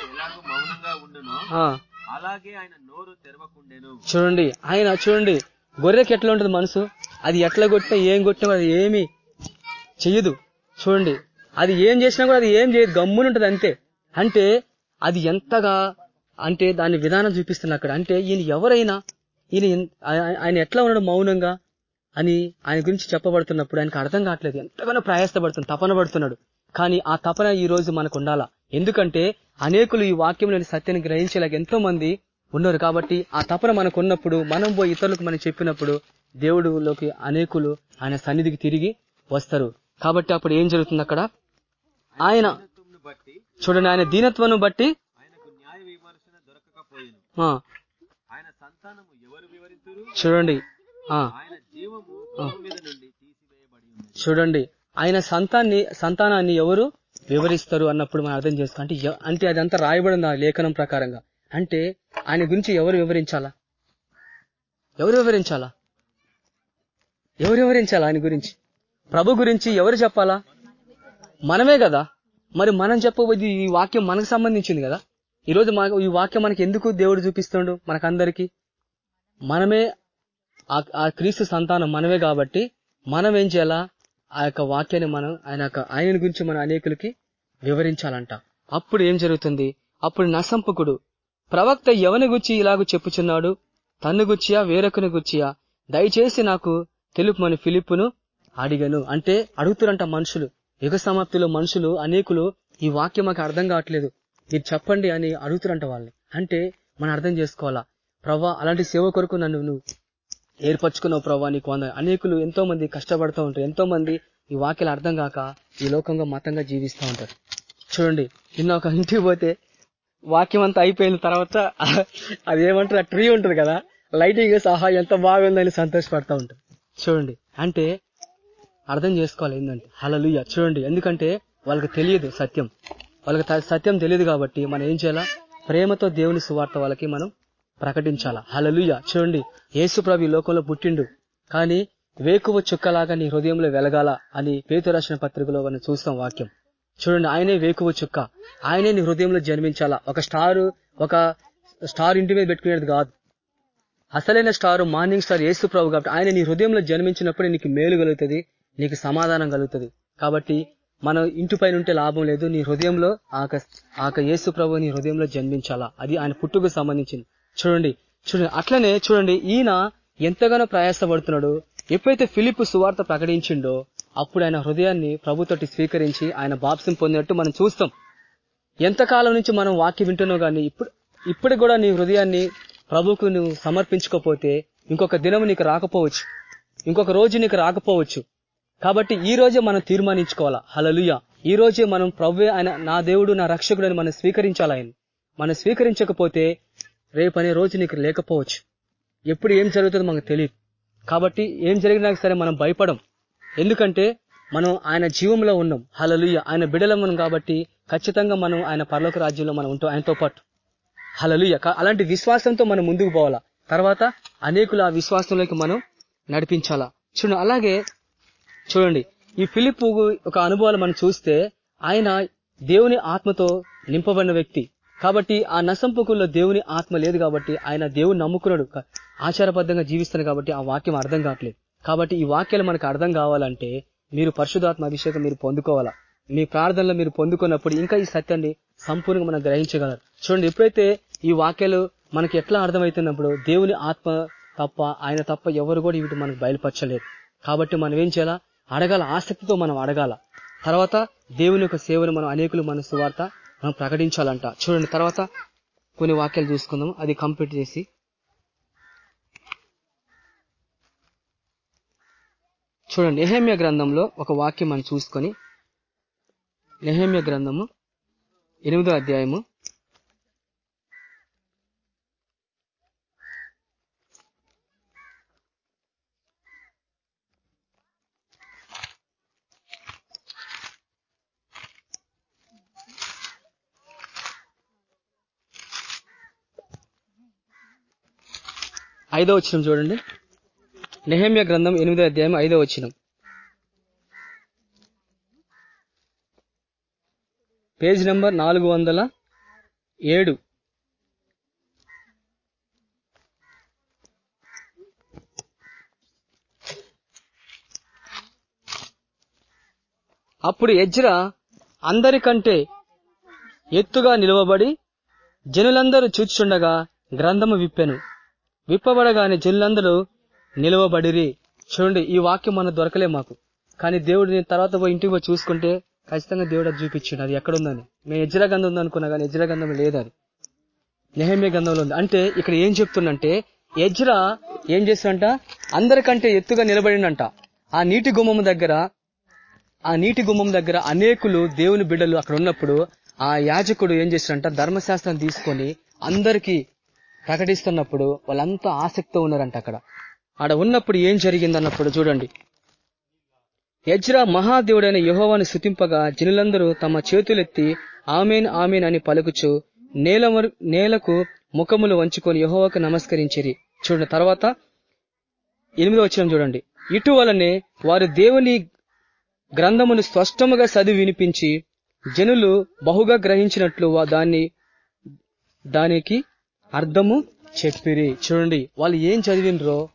అలాగే చూడండి ఆయన చూడండి గొర్రెకి ఎట్లా ఉంటుంది మనసు? అది ఎట్లా కొట్టినా ఏం కొట్టినా అది ఏమి చెయ్యదు. చూడండి అది ఏం చేసినా కూడా అది ఏం చేయదు. గమ్మునుంటది అంతే. అంటే అది ఎంతగా అంటే దాని విధానం చూపిస్తుంది అక్కడ. అంటే ఈయన ఎవరైనా ఈయన ఆయన ఎట్లా ఉన్నాడు మౌనంగా అని ఆయన గురించి చెప్పబడుతున్నప్పుడు ఆయనకు అర్థం కావట్లేదు. ఎంతగానో ప్రయాసపడుతుంది తపన పడుతున్నాడు. కానీ ఆ తపన ఈ రోజు మనకు ఉండాలా? ఎందుకంటే అనేకులు ఈ వాక్యంలోని సత్యాన్ని గ్రహించేలాగా ఎంతో మంది ఉన్నారు కాబట్టి ఆ తపన మనకు ఉన్నప్పుడు మనం పోయి ఇతరులకు మనం చెప్పినప్పుడు దేవుడులోకి అనేకులు ఆయన సన్నిధికి తిరిగి వస్తారు. కాబట్టి అప్పుడు ఏం జరుగుతుంది అక్కడ? ఆయన చూడండి ఆయన దీనత్వం బట్టి చూడండి చూడండి ఆయన సంతాన్ని సంతానాన్ని ఎవరు వివరిస్తారు అన్నప్పుడు మనం అర్థం చేసుకో అంటే అంటే అదంతా రాయబడింది ఆ లేఖనం ప్రకారంగా. అంటే ఆయన గురించి ఎవరు వివరించాలా? ఎవరు వివరించాలా? ఎవరు వివరించాలా ఆయన గురించి? ప్రభు గురించి ఎవరు చెప్పాలా? మనమే కదా. మరి మనం చెప్పబోయేది ఈ వాక్యం మనకు సంబంధించింది కదా? ఈరోజు మనకు ఈ వాక్యం మనకి ఎందుకు దేవుడు చూపిస్తుండు? మనకందరికీ. మనమే ఆ- ఆ క్రీస్తు సంతానం మనమే కాబట్టి మనం ఏం చేయాలా? ఆ యొక్క వాక్యాన్ని మనం ఆయన యొక్క ఆయన గురించి మన అనేకులకి వివరించాలంట. అప్పుడు ఏం జరుగుతుంది? అప్పుడు నసంపకుడు ప్రవక్త ఎవని గుచ్చి ఇలాగ చెప్పుచున్నాడు? తన్ను గుచ్చియా వేరొకని గుచ్చియా? దయచేసి నాకు తెలుపుమని ఫిలిప్పును అడిగను. అంటే అడుగుతురంట మనుషులు. యుగ సమాప్తిలో మనుషులు అనేకులు ఈ వాక్యం మాకు అర్థం కావట్లేదు. మీరు చెప్పండి అని అడుగుతురంట వాళ్ళని అంటే మనం అర్థం చేసుకోవాలా? ప్రవ్వా అలాంటి సేవ కొరకు నన్ను నువ్వు ఏర్పరచుకున్నావు ప్రభా నీకు వంద అనేకులు ఎంతో మంది కష్టపడుతూ ఉంటారు. ఎంతో మంది ఈ వాక్యాలు అర్థం కాక ఈ లోకంగా మతంగా జీవిస్తూ ఉంటారు. చూడండి నిన్న ఒక ఇంటికి పోతే వాక్యం అంతా అయిపోయిన తర్వాత (laughs) అది ఏమంటారు ఆ ట్రీ ఉంటుంది కదా లైటింగ్ సహా ఎంత బాగుందని సంతోషపడతా ఉంటారు. చూడండి అంటే అర్థం చేసుకోవాలి ఏంటంటే హలలుయ చూడండి ఎందుకంటే వాళ్ళకి తెలియదు సత్యం. వాళ్ళకి సత్యం తెలియదు కాబట్టి మనం ఏం చేయాలా? ప్రేమతో దేవుని సువార్త వాళ్ళకి మనం ప్రకటించాలా. హలలుయ చూడండి యేసు ప్రభు ఈ లోకంలో పుట్టిండు. కానీ వేకువ చుక్కలాగా నీ హృదయంలో వెలగాల అని పేతు రాసిన పత్రికలో మనం చూస్తాం వాక్యం. చూడండి ఆయనే వేకువ చుక్క. ఆయనే నీ హృదయంలో జన్మించాలా. ఒక స్టార్ ఒక స్టార్ ఇంటి మీద పెట్టుకునేది కాదు. అసలైన స్టార్ మార్నింగ్ స్టార్ ఏసు ప్రభు కాబట్టి ఆయన నీ హృదయంలో జన్మించినప్పుడు నీకు మేలు కలుగుతుంది. నీకు సమాధానం కలుగుతుంది. కాబట్టి మనం ఇంటి పైన ఉంటే లాభం లేదు. నీ హృదయంలో ఆక ఆక యేసు ప్రభు నీ హృదయంలో జన్మించాలా? అది ఆయన పుట్టుకు సంబంధించింది. చూడండి చూడండి అట్లనే చూడండి ఈయన ఎంతగానో ప్రయాసపడుతున్నాడు. ఎప్పుడైతే ఫిలిప్ సువార్త ప్రకటించిండో అప్పుడు ఆయన హృదయాన్ని ప్రభుతోటి స్వీకరించి ఆయన బాప్సం పొందినట్టు మనం చూస్తాం. ఎంతకాలం నుంచి మనం వాక్యం వింటున్నావు కానీ ఇప్పుడు ఇప్పుడు కూడా నీ హృదయాన్ని ప్రభుకు నువ్వు సమర్పించుకోపోతే ఇంకొక దినం నీకు రాకపోవచ్చు. ఇంకొక రోజు నీకు రాకపోవచ్చు. కాబట్టి ఈ రోజే మనం తీర్మానించుకోవాలా? హలలుయ ఈ రోజే మనం ప్రవ్వే ఆయన నా దేవుడు నా రక్షకుడు అని మనం స్వీకరించాలి ఆయన మనం స్వీకరించకపోతే రేపనే రోజు నీకు లేకపోవచ్చు. ఎప్పుడు ఏం జరుగుతుందో మనకు తెలియదు కాబట్టి ఏం జరిగినా సరే మనం భయపడం. ఎందుకంటే మనం ఆయన జీవంలో ఉన్నాం. హలలుయ ఆయన బిడలం ఉన్నాం కాబట్టి ఖచ్చితంగా మనం ఆయన పరలోక రాజ్యంలో మనం ఉంటాం ఆయనతో పాటు. హలలుయ అలాంటి విశ్వాసంతో మనం ముందుకు పోవాలా? తర్వాత అనేకులు ఆ విశ్వాసంలోకి మనం నడిపించాలా? చూడండి అలాగే చూడండి ఈ ఫిలిప్ ఒక అనుభవాలు మనం చూస్తే ఆయన దేవుని ఆత్మతో నింపబడిన వ్యక్తి. కాబట్టి ఆ నసంపుకుల్లో దేవుని ఆత్మ లేదు కాబట్టి ఆయన దేవుని నమ్ముకున్నాడు. ఆచారబద్ధంగా జీవిస్తాను కాబట్టి ఆ వాక్యం అర్థం కావట్లేదు. కాబట్టి ఈ వాక్యాలు మనకు అర్థం కావాలంటే మీరు పరిశుధాత్మ అభిషేకం మీరు పొందుకోవాలా? మీ ప్రార్థనలో మీరు పొందుకున్నప్పుడు ఇంకా ఈ సత్యాన్ని సంపూర్ణంగా మనం గ్రహించగలరు చూడండి ఎప్పుడైతే ఈ వాక్యాలు మనకి ఎట్లా అర్థమవుతున్నప్పుడు దేవుని ఆత్మ తప్ప ఆయన తప్ప ఎవరు కూడా వీటి మనకు బయలుపరచలేరు కాబట్టి మనం ఏం చేయాలా? అడగాల ఆసక్తితో మనం అడగాల. తర్వాత దేవుని యొక్క సేవను మనం అనేకులు మన సువార్త మనం ప్రకటించాలంట. చూడండి తర్వాత కొన్ని వాక్యాలు చూసుకుందాం. అది కంప్లీట్ చేసి. చూడండి నెహమ్య గ్రంథంలో ఒక వాక్యం మనం చూసుకొని నెహమ్య గ్రంథము ఎనిమిదో అధ్యాయము ఐదో వచ్చినం చూడండి. నెహమ్య గ్రంథం ఎనిమిదో అధ్యాయం ఐదో వచ్చినం పేజ్ నెంబర్ నాలుగు వందల ఏడు. అప్పుడు ఎజ్రా అందరికంటే ఎత్తుగా నిలువబడి జనులందరూ చూచుండగా గ్రంథము విప్పెను. విప్పబడగానే జనులందరూ నిలవబడిరి. చూడండి ఈ వాక్యం మన దొరకలే మాకు. కానీ దేవుడు నేను తర్వాత పోయి ఇంటికి పోయి చూసుకుంటే ఖచ్చితంగా దేవుడు అది చూపించిండు. అది ఎక్కడుందని. మేము ఎజ్రా గంధం ఉంది అనుకున్నా కానీ ఎజ్రా గంధం లేదు అది. నెహమ్య గంధంలో ఉంది. అంటే ఇక్కడ ఏం చెప్తుందంటే ఎజ్రా ఏం చేస్తుందంట? అందరికంటే ఎత్తుగా నిలబడిందంట ఆ నీటి గుమ్మం దగ్గర ఆ నీటి గుమ్మం దగ్గర అనేకులు దేవుని బిడ్డలు అక్కడ ఉన్నప్పుడు ఆ యాజకుడు ఏం చేశాడంట ధర్మశాస్త్రం తీసుకొని అందరికీ ప్రకటిస్తున్నప్పుడు వాళ్ళంతా ఆసక్తితో ఉన్నారంట అక్కడ. ఆడ ఉన్నప్పుడు ఏం జరిగింది అన్నప్పుడు చూడండి. యజ్రా మహాదేవుడైన యహోవాని శుతింపగా జనులందరూ తమ చేతులెత్తి ఆమెన్ ఆమెన్ అని పలుకుచు నేల నేలకు ముఖములు వంచుకొని యహోవాకు నమస్కరించిరి. చూడండి తర్వాత ఎనిమిదో వచ్చిన చూడండి. ఇటువలనే వారు దేవుని గ్రంథమును స్పష్టముగా చదివి వినిపించి జనులు బహుగా గ్రహించినట్లు వా- దాన్ని దానికి అర్థము చెప్పిరి. చూడండి వాళ్ళు ఏం చదివినరో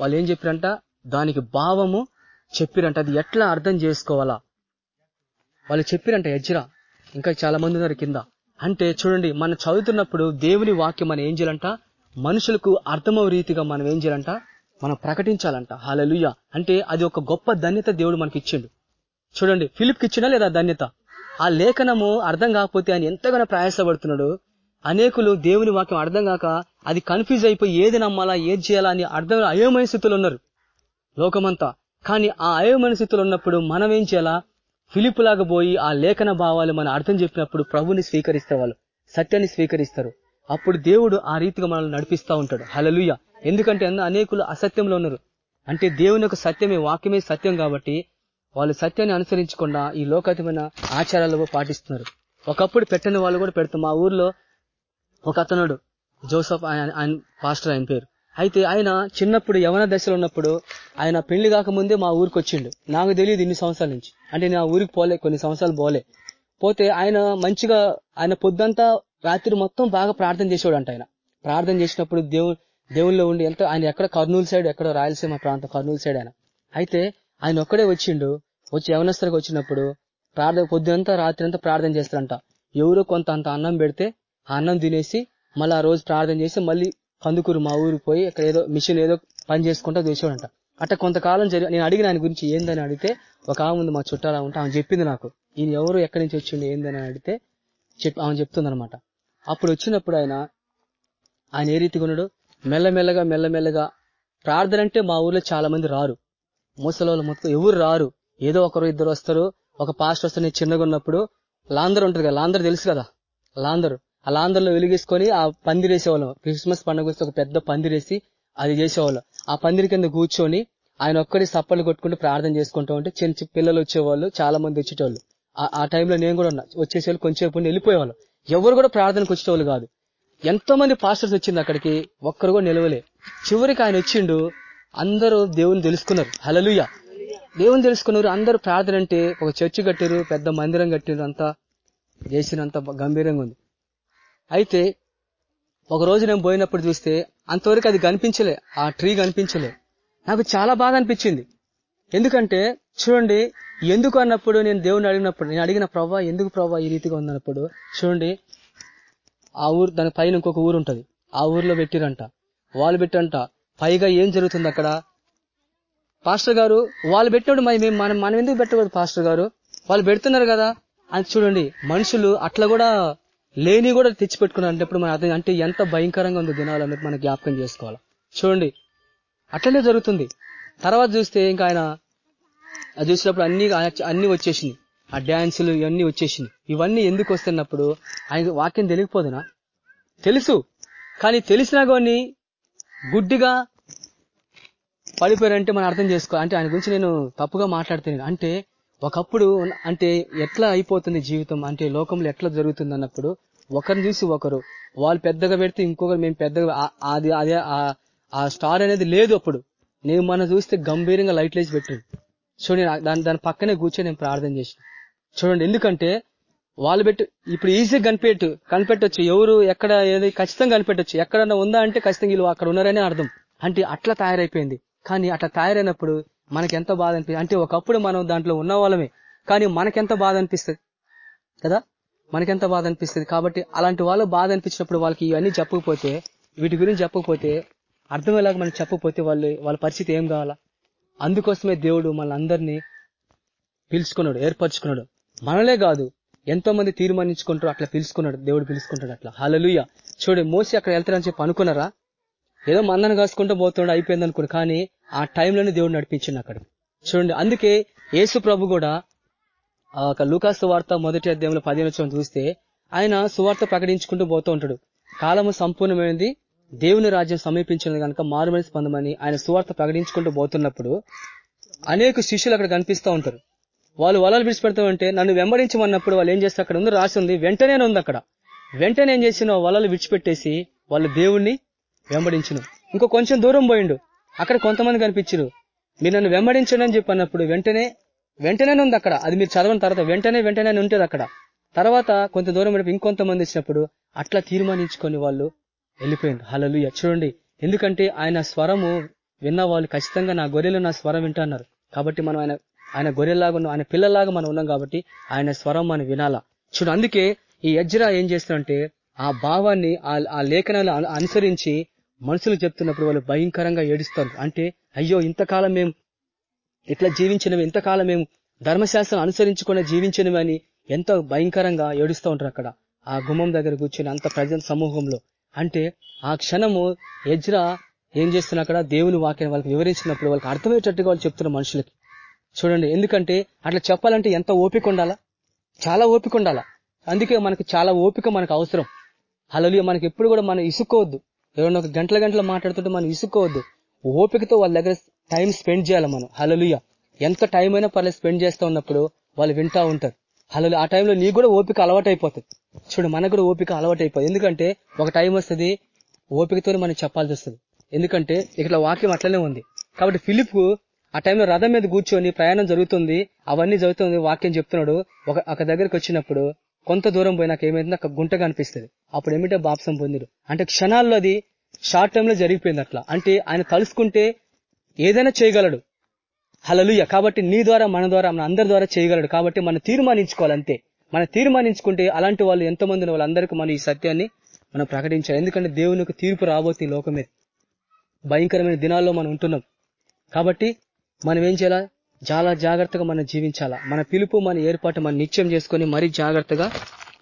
వాళ్ళు ఏం చెప్పారంట? దానికి భావము చెప్పిరంట. అది ఎట్లా అర్థం చేసుకోవాలా? వాళ్ళు చెప్పిరంట ఎజ్రా. ఇంకా చాలా మంది ఉన్నారు కింద. అంటే చూడండి మనం చదువుతున్నప్పుడు దేవుని వాక్యం మనం ఏం చేయాలంట? మనుషులకు అర్థమవు రీతిగా మనం ఏం చేయాలంట? మనం ప్రకటించాలంట. హాలలుయ అంటే అది ఒక గొప్ప ధన్యత దేవుడు మనకి ఇచ్చిండు. చూడండి ఫిలిప్కి ఇచ్చినా లేదా ధన్యత? ఆ లేఖనము అర్థం కాకపోతే ఆయన ఎంతగానో ప్రయాసపడుతున్నాడు. అనేకులు దేవుని వాక్యం అర్థం కాక అది కన్ఫ్యూజ్ అయిపోయి ఏది నమ్మాలా ఏది చేయాలా అని అర్థం అయోమయ స్థితిలో ఉన్నారు. లోకమంతా. కానీ ఆ అయోమయ స్థితిలో ఉన్నప్పుడు మనం ఏం చేయాలా? ఫిలిపులాగా పోయి ఆ లేఖన భావాలు మనం అర్థం చెప్పినప్పుడు ప్రభుని స్వీకరిస్తే వాళ్ళు సత్యాన్ని స్వీకరిస్తారు. అప్పుడు దేవుడు ఆ రీతిగా మనల్ని నడిపిస్తూ ఉంటాడు. హలలుయ ఎందుకంటే అన్న అనేకులు అసత్యంలో ఉన్నారు. అంటే దేవుని యొక్క సత్యమే వాక్యమే సత్యం కాబట్టి వాళ్ళు సత్యాన్ని అనుసరించకుండా ఈ లోకతమైన ఆచారాలు పాటిస్తున్నారు. ఒకప్పుడు పెట్టని వాళ్ళు కూడా పెడతాం మా ఊర్లో ఒక అతనుడు జోసఫ్ ఆయన ఆయన పాస్టర్ ఆయన పేరు. అయితే ఆయన చిన్నప్పుడు యవన దశలో ఉన్నప్పుడు ఆయన పెళ్ళి కాకముందే మా ఊరికి వచ్చిండు. నాకు తెలియదు ఇన్ని సంవత్సరాల నుంచి. అంటే నేను ఆ ఊరికి పోలే కొన్ని సంవత్సరాలు పోలే. పోతే ఆయన మంచిగా ఆయన పొద్దంతా రాత్రి మొత్తం బాగా ప్రార్థన చేసేవాడు అంట ఆయన. ప్రార్థన చేసినప్పుడు దేవు దేవుల్లో ఉండి ఎంత ఆయన ఎక్కడ కర్నూలు సైడ్ ఎక్కడ రాయలసీమ ప్రాంతం కర్నూలు సైడ్ ఆయన. అయితే ఆయన ఒక్కడే వచ్చిండు. వచ్చి యవనస్తులకు వచ్చినప్పుడు ప్రార్థన పొద్దునంతా రాత్రి అంతా ప్రార్థన చేస్తారంట ఎవరో కొంత అంత అన్నం పెడితే ఆ అన్నం తినేసి మళ్ళీ ఆ రోజు ప్రార్థన చేసి మళ్ళీ కందుకూరు మా ఊరికి పోయి అక్కడ ఏదో మిషన్ ఏదో పని చేసుకుంటా చేసేవాడంట. అట్ట కొంతకాలం జరిగి నేను అడిగిన ఆయన గురించి ఏందని అడిగితే ఒక ఆమె ఉంది మా చుట్టాల ఉంటే ఆమె చెప్పింది నాకు. ఈయన ఎవరు ఎక్కడి నుంచి వచ్చిండు ఏందని అడిగితే చెప్ ఆమె చెప్తుందనమాట అప్పుడు వచ్చినప్పుడు ఆయన ఆయన ఏ రీతిగా ఉన్నాడు? మెల్లమెల్లగా మెల్లమెల్లగా ప్రార్థన అంటే మా ఊర్లో చాలా మంది రారు. ముసలోళ్ళు మొత్తం ఎవరు రారు. ఏదో ఒకరు ఇద్దరు వస్తారు ఒక పాస్టర్ వస్తే నేను చిన్నగా ఉన్నప్పుడు లాందర్ ఉంటుంది కదా లాందర్ తెలుసు కదా లాందరు. అలా లాందర్లో వెలిగేసుకొని ఆ పందిరేసేవాళ్ళం క్రిస్మస్ పండుగ వస్తే ఒక పెద్ద పందిరేసి అది చేసేవాళ్ళం. ఆ పందిరి కింద కూర్చొని ఆయన ఒక్కడి సప్పలు కొట్టుకుంటూ ప్రార్థన చేసుకుంటూ ఉంటే చిన్న చిన్న పిల్లలు వచ్చేవాళ్ళు చాలా మంది వచ్చేటోళ్ళు. ఆ- టైంలో నేను కూడా ఉన్నా. వచ్చేసేవాళ్ళు కొంచెం ఉండి వెళ్ళిపోయేవాళ్ళు. ఎవరు కూడా ప్రార్థనకు వచ్చేటోళ్ళు కాదు. ఎంతో మంది పాస్టర్స్ వచ్చింది అక్కడికి ఒక్కరు కూడా నిలవలే. చివరికి ఆయన వచ్చిండు అందరూ దేవుని తెలుసుకున్నారు. హలలుయ దేవుని తెలుసుకున్నారు అందరూ ప్రార్థన అంటే ఒక చర్చి కట్టారు పెద్ద మందిరం కట్టారు అంతా చేసినంత గంభీరంగా ఉంది. అయితే ఒక రోజు నేను పోయినప్పుడు చూస్తే అంతవరకు అది కనిపించలే. ఆ ట్రీ కనిపించలే. నాకు చాలా బాధ అనిపించింది. ఎందుకంటే చూడండి ఎందుకు అన్నప్పుడు నేను దేవుని అడిగినప్పుడు నేను అడిగిన ప్రవ్వా ఎందుకు ప్రవ్వా ఈ రీతిగా ఉందన్నప్పుడు చూడండి ఆ ఊరు దాని పైన ఇంకొక ఊరు ఉంటుంది. ఆ ఊర్లో పెట్టిరంట. వాళ్ళు పెట్టంట పైగా ఏం జరుగుతుంది అక్కడ? పాస్టర్ గారు వాళ్ళు పెట్టినప్పుడు మరి మేము మనం మనం ఎందుకు పెట్టకూడదు పాస్టర్ గారు? వాళ్ళు పెడుతున్నారు కదా. అని చూడండి మనుషులు అట్లా కూడా లేని కూడా తెచ్చిపెట్టుకున్నారు అంటే ఇప్పుడు మన అర్థం అంటే ఎంత భయంకరంగా ఉంది దినాలు అనేది మనం జ్ఞాపకం చేసుకోవాలి. చూడండి అట్లనే జరుగుతుంది. తర్వాత చూస్తే ఇంకా ఆయన అది చూసినప్పుడు అన్ని అన్ని వచ్చేసింది ఆ డ్యాన్సులు ఇవన్నీ వచ్చేసినాయి. ఇవన్నీ ఎందుకు వస్తున్నప్పుడు ఆయన వాక్యం తెలియకపోదునా? తెలుసు. కానీ తెలిసినా కానీ గుడ్డిగా పడిపోయారంటే మనం అర్థం చేసుకో అంటే ఆయన గురించి నేను తప్పుగా మాట్లాడుతున్నాను. అంటే ఒకప్పుడు అంటే ఎట్లా అయిపోతుంది జీవితం? అంటే లోకంలో ఎట్లా జరుగుతుంది అన్నప్పుడు ఒకరిని చూసి ఒకరు వాళ్ళు పెద్దగా పెడితే ఇంకొకరు మేము పెద్దగా అది అదే ఆ- స్టార్ అనేది లేదు అప్పుడు. నేను మన చూస్తే గంభీరంగా లైట్లు వేసి పెట్టాడు. చూడండి దాని దాని పక్కనే కూర్చొని నేను ప్రార్థన చేసిన. చూడండి ఎందుకంటే వాళ్ళు పెట్టి ఇప్పుడు ఈజీగా కనిపెట్టు కనిపెట్టొచ్చు. ఎవరు ఎక్కడ ఏది ఖచ్చితంగా కనిపెట్టొచ్చు. ఎక్కడన్నా ఉందా అంటే ఖచ్చితంగా వీళ్ళు అక్కడ ఉన్నారనే అర్థం. అంటే అట్లా తయారైపోయింది. కానీ అట్లా తయారైనప్పుడు మనకి ఎంత బాధ అనిపిస్తుంది అంటే ఒకప్పుడు మనం దాంట్లో ఉన్న వాళ్ళమే కానీ మనకెంత బాధ అనిపిస్తుంది? కదా? మనకెంత బాధ అనిపిస్తుంది? కాబట్టి అలాంటి వాళ్ళు బాధ అనిపించినప్పుడు వాళ్ళకి ఇవన్నీ చెప్పకపోతే వీటి గురించి చెప్పకపోతే అర్థమయ్యేలాగా మనం చెప్పకపోతే వాళ్ళు వాళ్ళ పరిస్థితి ఏం కావాలా? అందుకోసమే దేవుడు మన అందరినీ పిలుచుకున్నాడు ఏర్పరచుకున్నాడు. మనలే కాదు ఎంతో మంది తీర్మానించుకుంటారు అట్లా పిలుచుకున్నాడు దేవుడు పిలుచుకుంటాడు అట్లా. హలలుయ చూడు మోసి అక్కడ వెళ్తారని చెప్పి అనుకున్నారా? ఏదో మందన కాసుకుంటూ పోతుండే అయిపోయింది అనుకుని కానీ ఆ టైంలోనే దేవుడు నడిపించింది అక్కడ. చూడండి అందుకే యేసు ప్రభు కూడా ఆ ఒక లూకాస్ సువార్త మొదటి అధ్యాయంలో పదిహేను వచ్చిన చూస్తే ఆయన సువార్త ప్రకటించుకుంటూ పోతూ ఉంటాడు. కాలము సంపూర్ణమైనది దేవుని రాజ్యం సమీపించినది కనుక మారుమని స్పందమని ఆయన సువార్త ప్రకటించుకుంటూ పోతున్నప్పుడు అనేక శిష్యులు అక్కడ కనిపిస్తూ ఉంటారు. వాళ్ళు వలలు విడిచిపెడతామంటే నన్ను వెంబడించమన్నప్పుడు వాళ్ళు ఏం చేస్తారు అక్కడ ఉంది రాసి ఉంది వెంటనే ఉంది అక్కడ. వెంటనే ఏం చేసిన వలలు విడిచిపెట్టేసి వాళ్ళు దేవుణ్ణి వెంబడించను. ఇంకో కొంచెం దూరం పోయిండు. అక్కడ కొంతమంది కనిపించారు మీరు నన్ను వెంబడించండి అని చెప్పినప్పుడు వెంటనే వెంటనే ఉంది అక్కడ. అది మీరు చదవని తర్వాత వెంటనే వెంటనే ఉంటుంది అక్కడ. తర్వాత కొంత దూరం వెళ్ళి ఇంకొంతమంది వచ్చినప్పుడు అట్లా తీర్మానించుకొని వాళ్ళు వెళ్ళిపోయింది హలలు చూడండి ఎందుకంటే ఆయన స్వరము విన్న వాళ్ళు ఖచ్చితంగా నా గొర్రెలు నా స్వరం వింటున్నారు. కాబట్టి మనం ఆయన ఆయన గొర్రెలాగా ఉన్నాం ఆయన పిల్లలాగా మనం ఉన్నాం కాబట్టి ఆయన స్వరం మనం వినాలా. చూడు అందుకే ఈ యజ్రా ఏం చేస్తారంటే ఆ భావాన్ని ఆ- లేఖనాలు అనుసరించి మనుషులు చెప్తున్నప్పుడు వాళ్ళు భయంకరంగా ఏడుస్తారు. అంటే అయ్యో ఇంతకాలం మేము ఇట్లా జీవించినవి ఇంతకాలం మేము ధర్మశాస్త్రం అనుసరించుకుని జీవించినవి అని ఎంతో భయంకరంగా ఏడుస్తూ ఉంటారు అక్కడ. ఆ గుమ్మం దగ్గర కూర్చొని అంత ప్రజల సమూహంలో. అంటే ఆ క్షణము ఎజ్రా ఏం చేస్తున్నా అక్కడ? దేవుని వాక్యం వాళ్ళకి వివరించినప్పుడు వాళ్ళకి అర్థమయ్యేటట్టుగా వాళ్ళు చెప్తున్నారు మనుషులకి. చూడండి ఎందుకంటే అట్లా చెప్పాలంటే ఎంత ఓపిక ఉండాలా? చాలా ఓపిక ఉండాలా? అందుకే మనకి చాలా ఓపిక మనకు అవసరం. అలలియ మనకి ఎప్పుడు కూడా మనం ఇసుకోవద్దు ఎవరైనా ఒక గంటల గంటలు మాట్లాడుతుంటే మనం ఇసుక్కోవద్దు. ఓపికతో వాళ్ళ దగ్గర టైం స్పెండ్ చేయాలి మనం. హలలుయ ఎంత టైం అయినా పర్లేదు స్పెండ్ చేస్తూ ఉన్నప్పుడు వాళ్ళు వింటా ఉంటారు. హలలు ఆ టైంలో నీకు కూడా ఓపిక అలవాటు అయిపోతుంది చూడు మనకు కూడా ఓపిక అలవాటు అయిపోతుంది ఎందుకంటే ఒక టైం వస్తుంది ఓపికతో మనం చెప్పాల్సి వస్తుంది. ఎందుకంటే ఇక్కడ వాక్యం అట్లనే ఉంది. కాబట్టి ఫిలిప్ ఆ టైంలో రథం మీద కూర్చొని ప్రయాణం జరుగుతుంది. అవన్నీ జరుగుతుంది వాక్యం చెప్తున్నాడు. ఒక ఒక దగ్గరికి వచ్చినప్పుడు కొంత దూరం పోయి నాకు ఏమైంది? నాకు గుంట కనిపిస్తుంది. అప్పుడు ఏమిటో బాప్సం పొందిరు. అంటే క్షణాల్లో అది షార్ట్ టైంలో జరిగిపోయింది అట్లా. అంటే ఆయన తలుసుకుంటే ఏదైనా చేయగలడు. హలలుయ కాబట్టి నీ ద్వారా మన ద్వారా మన అందరి ద్వారా చేయగలడు. కాబట్టి మనం తీర్మానించుకోవాలి అంతే మనం తీర్మానించుకుంటే అలాంటి వాళ్ళు ఎంతమంది ఉన్నారు? వాళ్ళందరికీ మనం ఈ సత్యాన్ని మనం ప్రకటించాలి. ఎందుకంటే దేవునికి తీర్పు రాబోతుంది లోకమే. లోకం మీద భయంకరమైన దినాల్లో మనం ఉంటున్నాం. కాబట్టి మనం ఏం చేయాలా? చాలా జాగ్రత్తగా మనం జీవించాలా? మన పిలుపు మన ఏర్పాటు మనం నిత్యం చేసుకొని మరీ జాగ్రత్తగా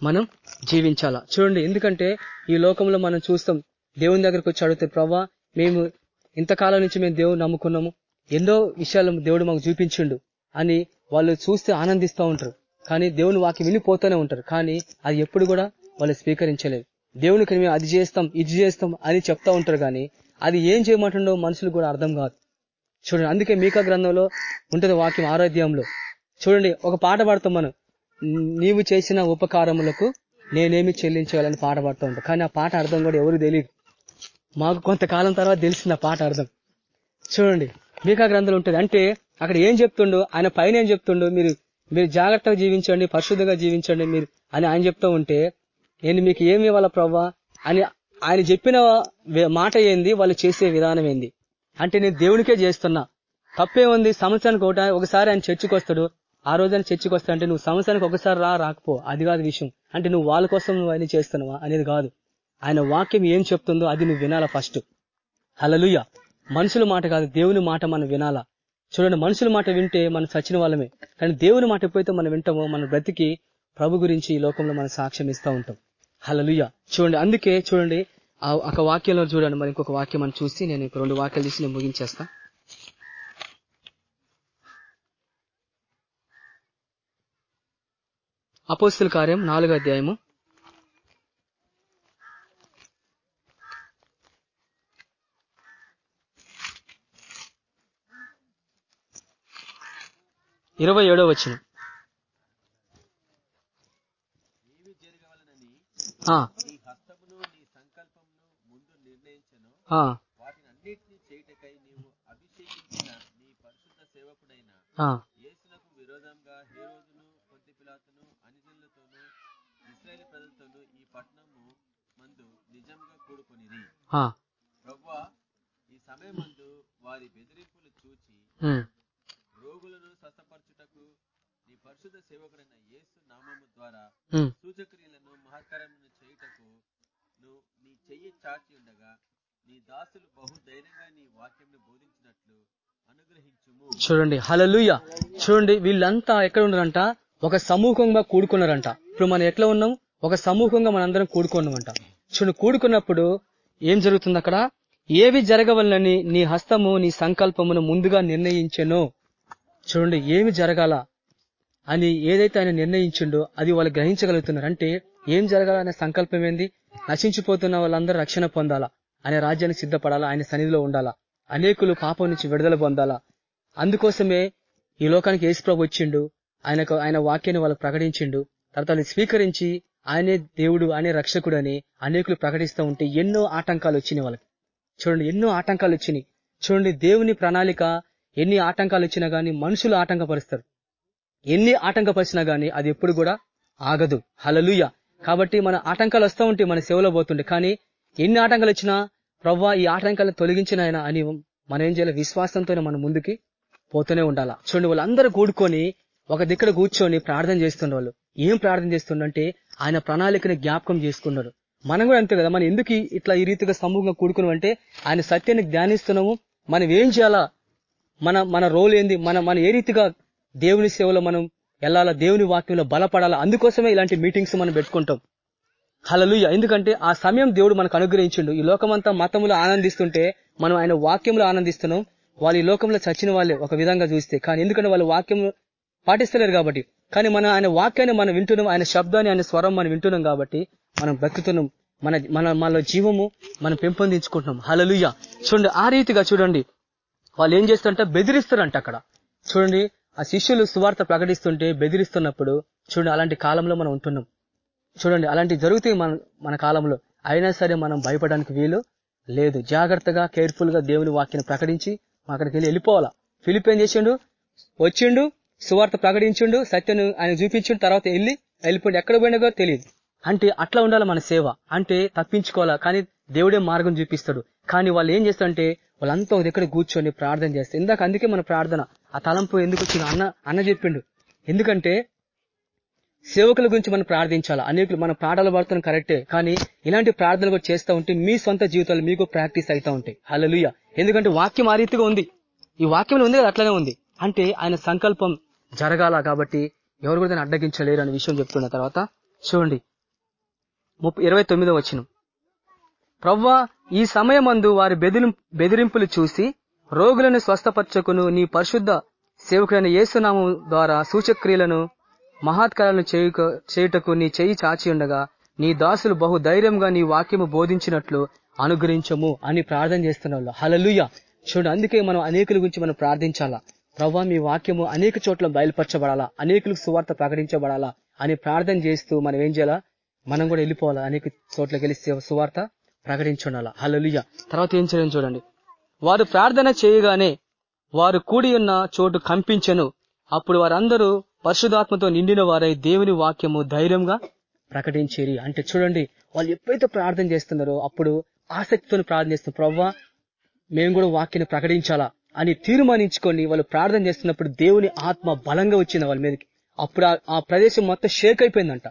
మనం జీవించాలా? చూడండి ఎందుకంటే ఈ లోకంలో మనం చూస్తాం దేవుని దగ్గరకు వచ్చి అడిగితే ప్రవ్వా మేము ఇంతకాలం నుంచి మేము దేవుని నమ్ముకున్నాము. ఎన్నో విషయాలు దేవుడు మాకు చూపించిండు అని వాళ్ళు చూస్తే ఆనందిస్తూ ఉంటారు. కానీ దేవుని వాకి వినిపోతూనే ఉంటారు. కానీ అది ఎప్పుడు కూడా వాళ్ళు స్వీకరించలేదు. దేవునికి మేము అది చేస్తాం ఇది చేస్తాం అని చెప్తా ఉంటారు కానీ అది ఏం చేయమంటుండో మనుషులు కూడా అర్థం కాదు. చూడండి అందుకే మీకా గ్రంథంలో ఉంటుంది వాక్యం ఆరోగ్యంలో చూడండి ఒక పాట పాడతాం మనం. నీవు చేసిన ఉపకారములకు నేనేమి చెల్లించాలని పాట పాడుతూ ఉంటాం. కానీ ఆ పాట అర్థం కూడా ఎవరు తెలియదు మాకు కొంతకాలం తర్వాత తెలిసింది ఆ పాట అర్థం. చూడండి మీకా గ్రంథంలో ఉంటుంది. అంటే అక్కడ ఏం చెప్తుండో ఆయన పైన ఏం చెప్తుండో మీరు మీరు జాగ్రత్తగా జీవించండి పరిశుద్ధంగా జీవించండి మీరు అని ఆయన చెప్తూ ఉంటే నేను మీకు ఏమి ఇవ్వాలా ప్రవ్వా? అని ఆయన చెప్పిన మాట ఏంది? వాళ్ళు చేసే విధానం ఏంది? అంటే నేను దేవునికే చేస్తున్నా. తప్పే ఉంది సంవత్సరానికి ఒకట ఒకసారి ఆయన చర్చికి వస్తాడు ఆ రోజున చర్చికి వస్తా అంటే నువ్వు సంవత్సరానికి ఒకసారి రా రాకపో. అది కాదు విషయం. అంటే నువ్వు వాళ్ళ కోసం నువ్వు అన్ని చేస్తున్నావా? అనేది కాదు. ఆయన వాక్యం ఏం చెప్తుందో అది నువ్వు వినాలా ఫస్ట్. హలలుయ మనుషుల మాట కాదు దేవుని మాట మనం వినాలా? చూడండి మనుషుల మాట వింటే మనం చచ్చిన వాళ్ళమే. కానీ దేవుని మాట ఎప్పుడైతే మనం వింటామో మన బ్రతికి ప్రభు గురించి ఈ లోకంలో మనం సాక్ష్యం ఇస్తూ ఉంటాం. హలలుయ చూడండి అందుకే చూడండి ఆ ఒక వాక్యంలో చూడండి మరి ఇంకొక వాక్యం మనం చూసి నేను ఇంకో రెండు వాక్యాలు తీసి నేను ముగించేస్తాను అపోస్తుల కార్యం నాలుగో అధ్యాయము. ఇరవై ఏడో వచ్చిన వాటిని అన్నిటినీ చేయుటకై నీవు అభిషేకించిన నీ పరిశుద్ధ సేవకుడైన ఆ, యేసునకు విరోధంగా హేరోదును పొంతి పిలాతును అనిజనులతోనూ ఇస్రాయేల్ ప్రజలతోనూ ఈ పట్టణము మందు నిజంగా కూడుకొనిరి ఆ, ప్రవ్వా ఈ సమయమందు వారి బెదిరింపులు చూచి ఉమ్, రోగులను స్వస్థపరచుటకు నీ పరిశుద్ధ సేవకుడైన యేసు నామము ద్వారా ఉమ్. సూచక్రియలను మహత్కరములను చేయుటకు నువ్వు నీ చెయ్యి చాచి ఉండగా నీ దాసులు బహు ధైర్యంగా నీ వాక్యంను బోధించినట్లు అనుగ్రహించుము. చూడండి హలలుయ చూడండి వీళ్ళంతా ఎక్కడ ఉన్నారంట? ఒక సమూహంగా కూడుకున్నారంట. ఇప్పుడు మనం ఎట్లా ఉన్నాం? ఒక సమూహంగా మనందరం కూడుకున్నామంట. చూడండి కూడుకున్నప్పుడు ఏం జరుగుతుంది అక్కడ? ఏవి జరగవల్లని నీ హస్తము నీ సంకల్పమును ముందుగా నిర్ణయించెనో. చూడండి ఏమి జరగాల అని ఏదైతే ఆయన నిర్ణయించిండో అది వాళ్ళు గ్రహించగలుగుతున్నారు. అంటే ఏం జరగాలనే సంకల్పం ఏంది? నశించిపోతున్న వాళ్ళందరూ రక్షణ పొందాలా. ఆయన రాజ్యానికి సిద్ధపడాలా? ఆయన సన్నిధిలో ఉండాలా. అనేకులు పాపం నుంచి విడుదల పొందాలా. అందుకోసమే ఈ లోకానికి యేసుప్రభు వచ్చిండు. ఆయనకు ఆయన వాక్యాన్ని వాళ్ళు ప్రకటించిండు. తర్వాత స్వీకరించి ఆయనే దేవుడు ఆయనే రక్షకుడు అని అనేకులు ప్రకటిస్తూ ఉంటే ఎన్నో ఆటంకాలు వచ్చినాయి వాళ్ళకి. చూడండి ఎన్నో ఆటంకాలు వచ్చినాయి. చూడండి దేవుని ప్రణాళిక ఎన్ని ఆటంకాలు వచ్చినా గానీ మనుషులు ఆటంకపరుస్తారు. ఎన్ని ఆటంకపరిచినా గానీ అది ఎప్పుడు కూడా ఆగదు. హలలుయ కాబట్టి మన ఆటంకాలు వస్తూ ఉంటాయి మన సేవలో పోతుండే. కానీ ఎన్ని ఆటంకాలు వచ్చినా ప్రవ్వా ఈ ఆటంకాలను తొలగించిన ఆయన అని మనం ఏం చేయాలి? విశ్వాసంతోనే మనం ముందుకి పోతూనే ఉండాలా? చూడండి వాళ్ళందరూ కూడుకొని ఒక దగ్గర కూర్చొని ప్రార్థన చేస్తున్న వాళ్ళు ఏం ప్రార్థన చేస్తుండంటే ఆయన ప్రణాళికని జ్ఞాపకం చేసుకున్నారు మనం కూడా అంతే కదా మనం ఎందుకు ఇట్లా ఈ రీతిగా సమూహంగా కూడుకున్నాం అంటే ఆయన సత్యాన్ని ధ్యానిస్తున్నాము. మనం ఏం చేయాలా? మన మన రోల్ ఏంది? మన మన ఏ రీతిగా దేవుని సేవలో మనం వెళ్ళాలా? దేవుని వాక్యంలో బలపడాలా? అందుకోసమే ఇలాంటి మీటింగ్స్ మనం పెట్టుకుంటాం. హలలుయ ఎందుకంటే ఆ సమయం దేవుడు మనకు అనుగ్రహించిండు. ఈ లోకమంతా మతములు ఆనందిస్తుంటే మనం ఆయన వాక్యంలో ఆనందిస్తున్నాం. వాళ్ళు ఈ లోకంలో చచ్చిన వాళ్ళే ఒక విధంగా చూస్తే. కానీ ఎందుకంటే వాళ్ళు వాక్యం పాటిస్తలేరు కాబట్టి. కానీ మనం ఆయన వాక్యాన్ని మనం వింటున్నాం ఆయన శబ్దాన్ని ఆయన స్వరం మనం వింటున్నాం కాబట్టి మనం బ్రతుకుతున్నాం. మన మన మనలో జీవము మనం పెంపొందించుకుంటున్నాం. హలలుయ చూడండి ఆ రీతిగా చూడండి. వాళ్ళు ఏం చేస్తారంటే బెదిరిస్తారంట అక్కడ. చూడండి ఆ శిష్యులు సువార్త ప్రకటిస్తుంటే బెదిరిస్తున్నప్పుడు చూడండి అలాంటి కాలంలో మనం ఉంటున్నాం. చూడండి అలాంటి జరుగుతాయి మన మన కాలంలో. అయినా సరే మనం భయపడడానికి వీలు లేదు. జాగ్రత్తగా కేర్ఫుల్గా దేవుని వాక్యాన్ని ప్రకటించి అక్కడికి వెళ్ళి వెళ్ళిపోవాలా. ఫిలిప్ ఏం చేసిండు? వచ్చిండు. సువార్త ప్రకటించిండు సత్యను ఆయన చూపించిండు తర్వాత వెళ్ళి వెళ్ళిపోయిండు ఎక్కడ పోయినాగో తెలియదు. అంటే అట్లా ఉండాలి మన సేవ. అంటే తప్పించుకోవాలా? కానీ దేవుడే మార్గం చూపిస్తాడు. కానీ వాళ్ళు ఏం చేస్తారంటే వాళ్ళంతా ఒక దగ్గర కూర్చొని ప్రార్థన చేస్తారు. ఇందాక అందుకే మన ప్రార్థన. ఆ తలంపు ఎందుకు వచ్చింది? అన్న అన్న చెప్పిండు. ఎందుకంటే సేవకుల గురించి మనం ప్రార్థించాలా? అనేకులు మన ప్రార్థనలు పడుతున్న కరెక్టే. కానీ ఇలాంటి ప్రార్థనలు కూడా చేస్తూ ఉంటే మీ సొంత జీవితాలు మీకు ప్రాక్టీస్ అవుతా ఉంటాయి. హల్లెలూయ. ఎందుకంటే వాక్యం ఆ రీతిగా ఉంది. ఈ వాక్యంలో ఉంది కదా అట్లనే ఉంది. అంటే ఆయన సంకల్పం జరగాల కాబట్టి ఎవరు కూడా దాన్ని అడ్డగించలేరు అనే విషయం చెప్తున్న తర్వాత చూడండి ముప్పై ఇరవై తొమ్మిదో వచ్చిన ప్రవ్వా ఈ సమయమందు వారి బెదిరి బెదిరింపులు చూసి రోగులను స్వస్థపరచకును నీ పరిశుద్ధ సేవకుడైన యేసునామం ద్వారా సూచక్రియలను మహాత్కారాలను చేయుక చేయుటకు నీ చెయ్యి చాచి ఉండగా నీ దాసులు బహు ధైర్యంగా నీ వాక్యము బోధించినట్లు అనుగ్రహించము అని ప్రార్థన చేస్తున్న వాళ్ళు. హలలుయ చూడు అందుకే మనం అనేకుల గురించి మనం ప్రార్థించాలా? ప్రవ్వా మీ వాక్యము అనేక చోట్ల బయలుపరచబడాలా? అనేకులకు సువార్త ప్రకటించబడాలా? అని ప్రార్థన చేస్తూ మనం ఏం చేయాలా? మనం కూడా వెళ్ళిపోవాలా? అనేక చోట్లకి వెళ్ళి సువార్త ప్రకటించడాలా? హలలుయ తర్వాత ఏం చేయడం చూడండి. వారు ప్రార్థన చేయగానే వారు కూడి ఉన్న చోటు కంపించెను. అప్పుడు వారందరూ పరిశుధాత్మతో నిండిన వారై దేవుని వాక్యము ధైర్యంగా ప్రకటించేరి. అంటే చూడండి వాళ్ళు ఎప్పుడైతే ప్రార్థన చేస్తున్నారో అప్పుడు ఆసక్తితో ప్రార్థన చేస్తున్నారు ప్రవ్వా మేము కూడా వాక్యాన్ని ప్రకటించాలా? అని తీర్మానించుకొని వాళ్ళు ప్రార్థన చేస్తున్నప్పుడు దేవుని ఆత్మ బలంగా వచ్చింది వాళ్ళ మీదకి. అప్పుడు ఆ- ప్రదేశం మొత్తం షేక్ అయిపోయిందంట.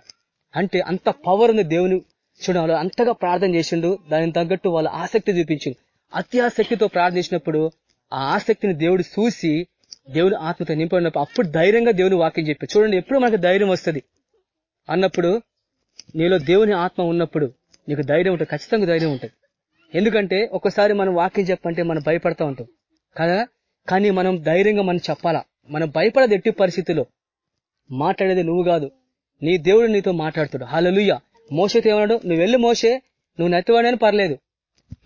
అంటే అంత పవర్ ఉంది దేవుని చూడాలి అంతగా ప్రార్థన చేసిండు దానికి తగ్గట్టు వాళ్ళ ఆసక్తి చూపించిండు. అతి ఆసక్తితో ప్రార్థించినప్పుడు ఆ ఆసక్తిని దేవుడు చూసి దేవుని ఆత్మతో నింపడినప్పుడు అప్పుడు ధైర్యంగా దేవుని వాక్యం చెప్పి చూడండి ఎప్పుడు మనకు ధైర్యం వస్తుంది? అన్నప్పుడు నీలో దేవుని ఆత్మ ఉన్నప్పుడు నీకు ధైర్యం ఉంటుంది ఖచ్చితంగా ధైర్యం ఉంటుంది. ఎందుకంటే ఒకసారి మనం వాక్యం చెప్పంటే మనం భయపడతా ఉంటాం. కదా? కానీ మనం ధైర్యంగా మనం చెప్పాలా? మనం భయపడదు ఎట్టి పరిస్థితుల్లో? మాట్లాడేది నువ్వు కాదు. నీ దేవుడు నీతో మాట్లాడుతాడు హలలుయ్య మోసతో ఏమన్నాడు? నువ్వు వెళ్ళి మోసే నువ్వు నెత్తవాడైనా పర్లేదు.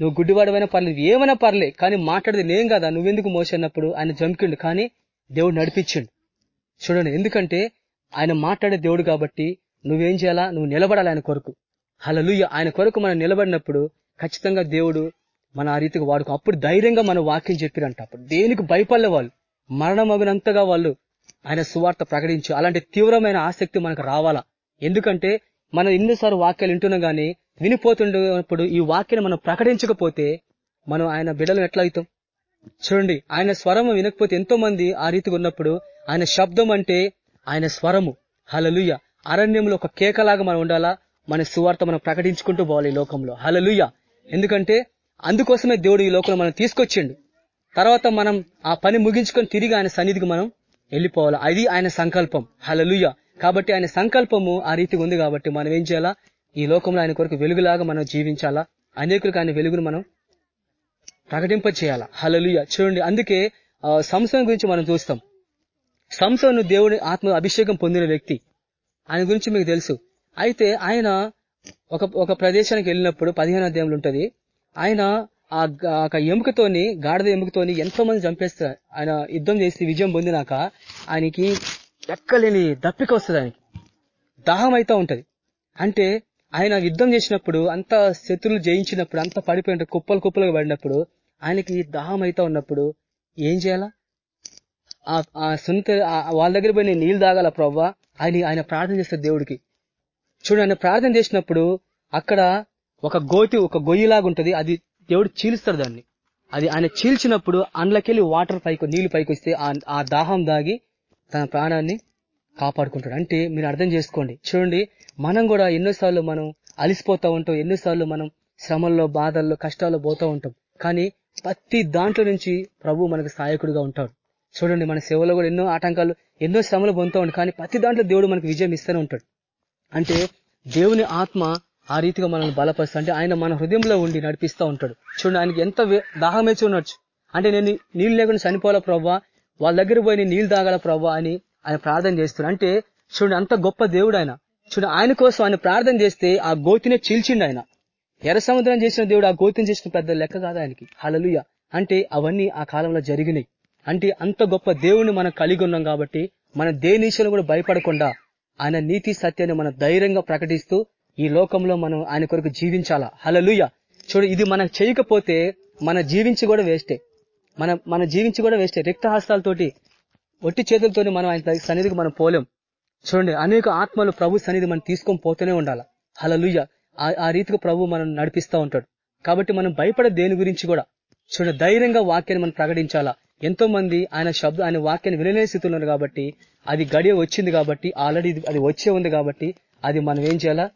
నువ్వు గుడ్డివాడమైనా పర్లేదు. ఏమైనా పర్లే. కానీ మాట్లాడేది నేను కదా? నువ్వెందుకు మోసే అన్నప్పుడు ఆయన జంకిండు కానీ దేవుడు నడిపించిండు. చూడండి ఎందుకంటే ఆయన మాట్లాడే దేవుడు కాబట్టి నువ్వేం చేయాలా? నువ్వు నిలబడాలి ఆయన కొరకు. హలలుయ్య ఆయన కొరకు మనం నిలబడినప్పుడు ఖచ్చితంగా దేవుడు మన ఆ రీతిగా వాడుకో అప్పుడు ధైర్యంగా మన వాక్యం చెప్పిరంట. అప్పుడు దేనికి భయపడలే వాళ్ళు. మరణమగినంతగా వాళ్ళు ఆయన సువార్త ప్రకటించి అలాంటి తీవ్రమైన ఆసక్తి మనకు రావాలా? ఎందుకంటే మనం ఎన్నిసార్లు వాక్యాలు వింటున్నాం గానీ వినిపోతుండేటప్పుడు ఈ వాక్యాన్ని మనం ప్రకటించకపోతే మనం ఆయన బిడ్డలు ఎట్లా అవుతాం? చూడండి ఆయన స్వరము వినకపోతే ఎంతో మంది ఆ రీతిగా ఉన్నప్పుడు ఆయన శబ్దం అంటే ఆయన స్వరము. హలలుయ అరణ్యంలో ఒక కేకలాగా మనం ఉండాలా? మన సువార్త మనం ప్రకటించుకుంటూ పోవాలి ఈ లోకంలో. హలలుయ ఎందుకంటే అందుకోసమే దేవుడు ఈ లోకంలో మనం తీసుకొచ్చిండు. తర్వాత మనం ఆ పని ముగించుకొని తిరిగి ఆయన సన్నిధికి మనం వెళ్ళిపోవాలి. అది ఆయన సంకల్పం. హలలుయ కాబట్టి ఆయన సంకల్పము ఆ రీతి ఉంది కాబట్టి మనం ఏం చేయాలా? ఈ లోకంలో ఆయన కొరకు వెలుగులాగా మనం జీవించాలా? అనేకులకు ఆయన వెలుగును మనం ప్రకటింప చేయాలా హలలుయ చూడండి అందుకే ఆ, గురించి మనం చూస్తాం. సంసోను దేవుడి ఆత్మ అభిషేకం పొందిన వ్యక్తి. ఆయన గురించి మీకు తెలుసు. అయితే ఆయన ఒక ఒక ప్రదేశానికి వెళ్ళినప్పుడు పదిహేను అధ్యాయంలో ఉంటది. ఆయన ఆ ఒక ఎముకతోని గాడిద ఎముకతోని ఎంతో మంది చంపేస్తారు ఆయన యుద్ధం చేసి విజయం పొందినాక ఆయనకి ఎక్కలేని దప్పిక వస్తుంది ఆయనకి. దాహం అయితే ఉంటది. అంటే ఆయన యుద్ధం చేసినప్పుడు అంత శత్రులు జయించినప్పుడు అంత పడిపోయిన కుప్పలు కుప్పలుగా పడినప్పుడు ఆయనకి దాహం అయితే ఉన్నప్పుడు ఏం చేయాలా? ఆ- సొంత వాళ్ళ దగ్గర పోయి నేను నీళ్ళు తాగాల ప్రవ్వా? ఆయన ఆయన ప్రార్థన చేస్తారు దేవుడికి. చూడు ఆయన ప్రార్థన చేసినప్పుడు అక్కడ ఒక గోతి ఒక గొయ్యిలాగా ఉంటుంది. అది దేవుడు చీలుస్తాడు దాన్ని. అది ఆయన చీల్చినప్పుడు అందులోకెళ్ళి వాటర్ పైకి నీళ్ళు పైకి వస్తే ఆ- దాహం దాగి తన ప్రాణాన్ని కాపాడుకుంటాడు. అంటే మీరు అర్థం చేసుకోండి. చూడండి మనం కూడా ఎన్నోసార్లు మనం అలిసిపోతూ ఉంటాం. ఎన్నోసార్లు మనం శ్రమల్లో బాధల్లో కష్టాల్లో పోతూ ఉంటాం. కానీ ప్రతి దాంట్లో నుంచి ప్రభు మనకు సహాయకుడిగా ఉంటాడు. చూడండి మన సేవలో కూడా ఎన్నో ఆటంకాలు ఎన్నో శ్రమలు పొందుతూ ఉంటాం. కానీ ప్రతి దాంట్లో దేవుడు మనకు విజయం ఇస్తూనే ఉంటాడు. అంటే దేవుని ఆత్మ ఆ రీతిగా మనల్ని బలపరుస్తా అంటే ఆయన మన హృదయంలో ఉండి నడిపిస్తూ ఉంటాడు. చూడండి ఆయనకి ఎంత వే- దాహం వేచి ఉండొచ్చు. అంటే నేను నీళ్ళు లేకుండా చనిపోవాలా ప్రవ్వా వాళ్ళ దగ్గర పోయి నేను నీళ్ళు తాగాల ప్రవ్వా అని ఆయన ప్రార్థన చేస్తున్నాడు. అంటే చూడండి అంత గొప్ప దేవుడు ఆయన. చూడండి ఆయన కోసం ఆయన ప్రార్థన చేస్తే ఆ గోతినే చీల్చిండు ఆయన. ఎర్ర సముద్రం చేసిన దేవుడు ఆ గోతిని చేసిన పెద్ద లెక్క కాదు ఆయనకి. హలలుయ అంటే అవన్నీ ఆ కాలంలో జరిగినాయి. అంటే అంత గొప్ప దేవుడిని మనం కలిగి ఉన్నాం కాబట్టి మన దేనిశలు కూడా భయపడకుండా ఆయన నీతి సత్యాన్ని మనం ధైర్యంగా ప్రకటిస్తూ ఈ లోకంలో మనం ఆయన కొరకు జీవించాలా? హలలుయ చూడు ఇది మనం చేయకపోతే మన జీవించి కూడా వేస్టే. మన మన జీవించి కూడా వేస్టే. రిక్త హస్తాలతోటి ఒట్టి చేతులతోని మనం ఆయన సన్నిధికి మనం పోలేం. చూడండి అనేక ఆత్మలు ప్రభు సన్నిధి మనం తీసుకొని పోతూనే ఉండాలి? హలలుయ్య ఆ- ఆ ప్రభు మనం నడిపిస్తూ ఉంటాడు. కాబట్టి మనం భయపడే దేని గురించి కూడా? చూడండి ధైర్యంగా వాక్యాన్ని మనం ప్రకటించాలా? ఎంతో మంది ఆయన శబ్దం ఆయన వాక్యాన్ని వినలేని స్థితిలో ఉన్నారు కాబట్టి అది గడియ వచ్చింది కాబట్టి ఆల్రెడీ అది వచ్చే ఉంది కాబట్టి అది మనం ఏం చేయాలా?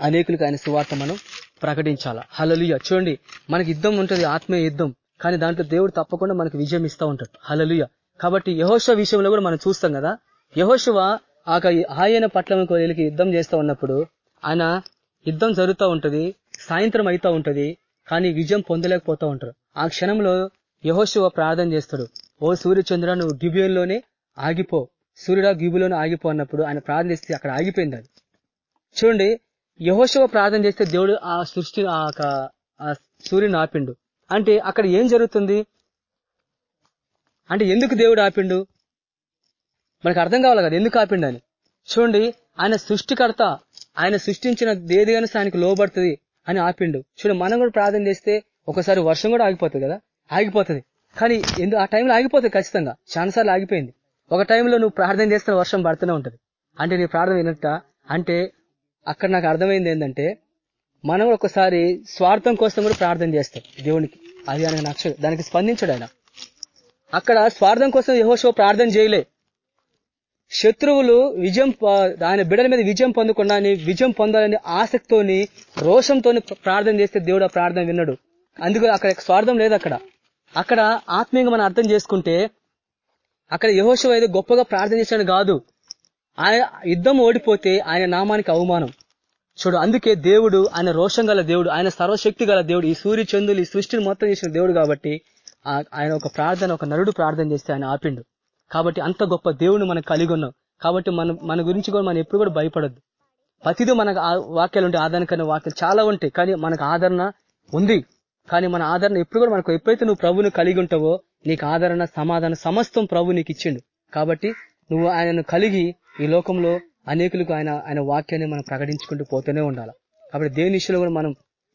అనేకులకు ఆయన సువార్త మనం ప్రకటించాలా. హలలుయ చూడండి మనకి యుద్ధం ఉంటుంది ఆత్మీయ యుద్ధం. కానీ దాంట్లో దేవుడు తప్పకుండా మనకు విజయం ఇస్తూ ఉంటాడు. హలలుయ కాబట్టి యహోశ విషయంలో కూడా మనం చూస్తాం కదా. యహోశవ ఆక ఆయన పట్ల కోరికి యుద్ధం చేస్తూ ఉన్నప్పుడు ఆయన యుద్ధం జరుగుతూ ఉంటుంది సాయంత్రం అయితా ఉంటుంది కానీ విజయం పొందలేకపోతూ ఉంటారు. ఆ క్షణంలో యహోశివ ప్రార్థన చేస్తాడు. ఓ సూర్యచంద్ర నువ్వు గిబియంలోనే ఆగిపో. సూర్యుడా గిబులోను ఆగిపో అన్నప్పుడు ఆయన ప్రార్థన చేస్తే అక్కడ ఆగిపోయింది అది. చూడండి యహోశవ ప్రార్థన చేస్తే దేవుడు ఆ సృష్టి ఆ యొక్క- సూర్యుని ఆపిండు. అంటే అక్కడ ఏం జరుగుతుంది? అంటే ఎందుకు దేవుడు ఆపిండు? మనకు అర్థం కావాలి కదా ఎందుకు ఆపిండు అని చూడండి ఆయన సృష్టికర్త ఆయన సృష్టించిన దేదిగానే ఆయనకు లోబడుతుంది అని ఆపిండు. చూడు మనం కూడా ప్రార్థన చేస్తే ఒకసారి వర్షం కూడా ఆగిపోతుంది కదా ఆగిపోతుంది. కానీ ఎందుకు ఆ టైంలో ఆగిపోతుంది ఖచ్చితంగా. చాలాసార్లు ఆగిపోయింది. ఒక టైంలో నువ్వు ప్రార్థన చేస్తే వర్షం పడుతూనే ఉంటుంది. అంటే నీ ప్రార్థన వినట్ట? అంటే అక్కడ నాకు అర్థమైంది ఏంటంటే మనం ఒకసారి స్వార్థం కోసం కూడా ప్రార్థన చేస్తాం దేవునికి. అది ఆయన నచ్చ దానికి స్పందించడు ఆయన. అక్కడ స్వార్థం కోసం యెహోషువ ప్రార్థన చేయలే. శత్రువులు విజయం ప- ఆయన బిడ్డల మీద విజయం పొందకుండా విజయం పొందాలని ఆసక్తితోని రోషంతోని ప్రార్థన చేస్తే దేవుడు ఆ ప్రార్థన విన్నాడు అందుకు అక్కడ స్వార్థం లేదు అక్కడ. అక్కడ ఆత్మీయంగా మనం అర్థం చేసుకుంటే అక్కడ యహోశివ ఏదో గొప్పగా ప్రార్థన చేశాడు కాదు. ఆయన యుద్ధం ఓడిపోతే ఆయన నామానికి అవమానం. చూడు అందుకే దేవుడు ఆయన రోషం గల దేవుడు ఆయన సర్వశక్తి గల దేవుడు ఈ సూర్య చంద్రులు ఈ సృష్టిని మొత్తం చేసిన దేవుడు కాబట్టి ఆ- ఆయన ఒక ప్రార్థన ఒక నరుడు ప్రార్థన చేస్తే ఆయన ఆపిండు. కాబట్టి అంత గొప్ప దేవుడిని మనం కలిగి ఉన్నాం. కాబట్టి మన మన గురించి కూడా మనం ఎప్పుడు కూడా భయపడద్దు. ప్రతిదీ మనకు ఆ వాక్యాలు ఉంటాయి ఆదరణకరణ వాక్యాలు చాలా ఉంటాయి. కానీ మనకు ఆదరణ ఉంది. కానీ మన ఆదరణ ఎప్పుడు కూడా మనకు ఎప్పుడైతే నువ్వు ప్రభువుని కలిగి ఉంటావో నీకు ఆదరణ సమాధానం సమస్తం ప్రభు నీకు ఇచ్చిండు కాబట్టి నువ్వు ఆయనను కలిగి ఈ లోకంలో అనేకులకు ఆయన ఆయన వాక్యాన్ని మనం ప్రకటించుకుంటూ పోతూనే ఉండాలి. కాబట్టి దేవుని విషయంలో కూడా మనం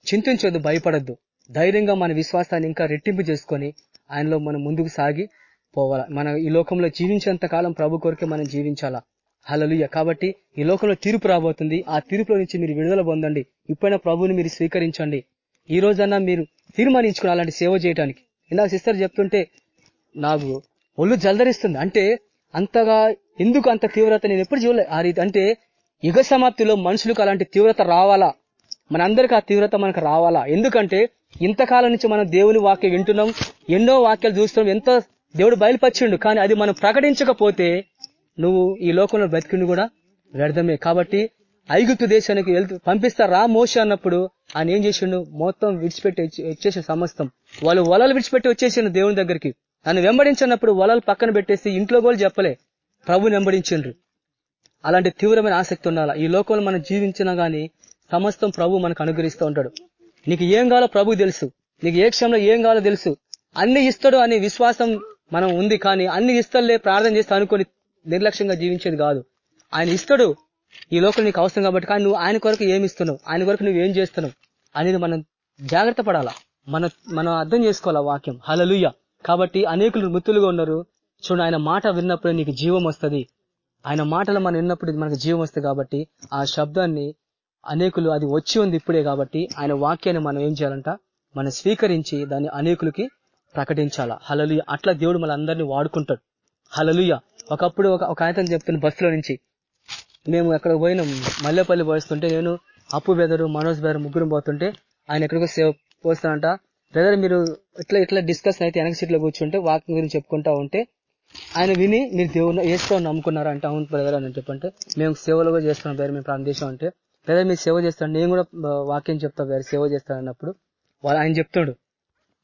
చింతించొద్దు భయపడద్దు. ధైర్యంగా మన విశ్వాసాన్ని ఇంకా రెట్టింపు చేసుకొని ఆయనలో మనం ముందుకు సాగి పోవాలా. మనం ఈ లోకంలో జీవించేంత కాలం ప్రభు కొరకే మనం జీవించాలా. హలలుయ కాబట్టి ఈ లోకంలో తీర్పు రాబోతుంది. ఆ తీర్పులో నుంచి మీరు విడుదల పొందండి. ఇప్పుడైనా ప్రభువుని మీరు స్వీకరించండి. ఈ రోజన్నా మీరు తీర్మానించుకుని అలాంటి సేవ చేయడానికి ఇందాక సిస్టర్ చెప్తుంటే నాకు ఒళ్ళు జలదరిస్తుంది. అంటే అంతగా ఎందుకు అంత తీవ్రత నేను ఎప్పుడు చూడలే. ఆ రీతి అంటే యుగ సమాప్తిలో మనుషులకు అలాంటి తీవ్రత రావాలా? మనందరికి ఆ తీవ్రత మనకు రావాలా? ఎందుకంటే ఇంతకాలం నుంచి మనం దేవుని వాక్యం వింటున్నాం ఎన్నో వాక్యాలు చూస్తున్నాం ఎంతో దేవుడు బయలుపరిచిండు కానీ అది మనం ప్రకటించకపోతే నువ్వు ఈ లోకంలో బ్రతికిండు కూడా వ్యర్థమే. కాబట్టి ఐగుప్తు దేశానికి వెళ్తూ పంపిస్తా రా మోస అన్నప్పుడు ఆయన ఏం చేసిండు? మొత్తం విడిచిపెట్టి వచ్చేసి వచ్చేసిన సమస్తం. వాళ్ళు వలలు విడిచిపెట్టి వచ్చేసిండు దేవుని దగ్గరికి. నన్ను వెంబడించినప్పుడు వలలు పక్కన పెట్టేసి ఇంట్లో కూడా చెప్పలే. ప్రభుని వెంబడించిండ్రు. అలాంటి తీవ్రమైన ఆసక్తి ఉండాలా? ఈ లోకంలో మనం జీవించినా గానీ సమస్తం ప్రభు మనకు అనుగ్రహిస్తూ ఉంటాడు. నీకు ఏం కావాలో ప్రభు తెలుసు. నీకు ఏ క్షణంలో ఏం కావాలో తెలుసు. అన్ని ఇస్తాడు అనే విశ్వాసం మనం ఉంది కానీ అన్ని ఇస్తలే ప్రార్థన చేస్తే అనుకొని నిర్లక్ష్యంగా జీవించేది కాదు. ఆయన ఇస్తాడు. ఈ లోకం నీకు అవసరం కాబట్టి కానీ నువ్వు ఆయన కొరకు ఏమి ఇస్తున్నావు? ఆయన కొరకు నువ్వు ఏం చేస్తున్నావు? అనేది మనం జాగ్రత్త పడాలా? మన మనం అర్థం చేసుకోవాలా వాక్యం? హలలుయ కాబట్టి అనేకులు మృతులుగా ఉన్నారు. చూడండి ఆయన మాట విన్నప్పుడు నీకు జీవం వస్తుంది. ఆయన మాటలు మనం విన్నప్పుడు మనకు జీవం వస్తుంది కాబట్టి ఆ శబ్దాన్ని అనేకులు అది వచ్చి ఉంది ఇప్పుడే కాబట్టి ఆయన వాక్యాన్ని మనం ఏం చేయాలంట? మనం స్వీకరించి దాన్ని అనేకులకి ప్రకటించాలా? హలలుయ అట్లా దేవుడు మన అందరినీ వాడుకుంటాడు. హలలుయ ఒకప్పుడు ఒక ఒక ఆయన చెప్తున్న బస్సులో నుంచి మేము అక్కడ పోయినాం. మల్లెపల్లి పోస్తుంటే నేను అప్పు బెదరు మనోజ్ బెదరు ముగ్గురు పోతుంటే ఆయన ఎక్కడికో సేవ పోస్తానంట బ్రదర్ మీరు ఇట్లా ఇట్లా డిస్కస్ అయితే వెనక సీట్లో కూర్చుంటే వాకింగ్ గురించి చెప్పుకుంటా ఉంటే ఆయన విని మీరు దేవుడు ఏసుకో నమ్ముకున్నారా అంటే. అవును బ్రదర్ అని చెప్పంటే మేము సేవలు కూడా చేస్తున్నాం వేరే మేము ప్రాంతం చేసాం అంటే. బ్రదర్ మీరు సేవ చేస్తాను నేను కూడా వాక్యం చెప్తా వేరే సేవ చేస్తాను అన్నప్పుడు వాళ్ళు ఆయన చెప్తాడు.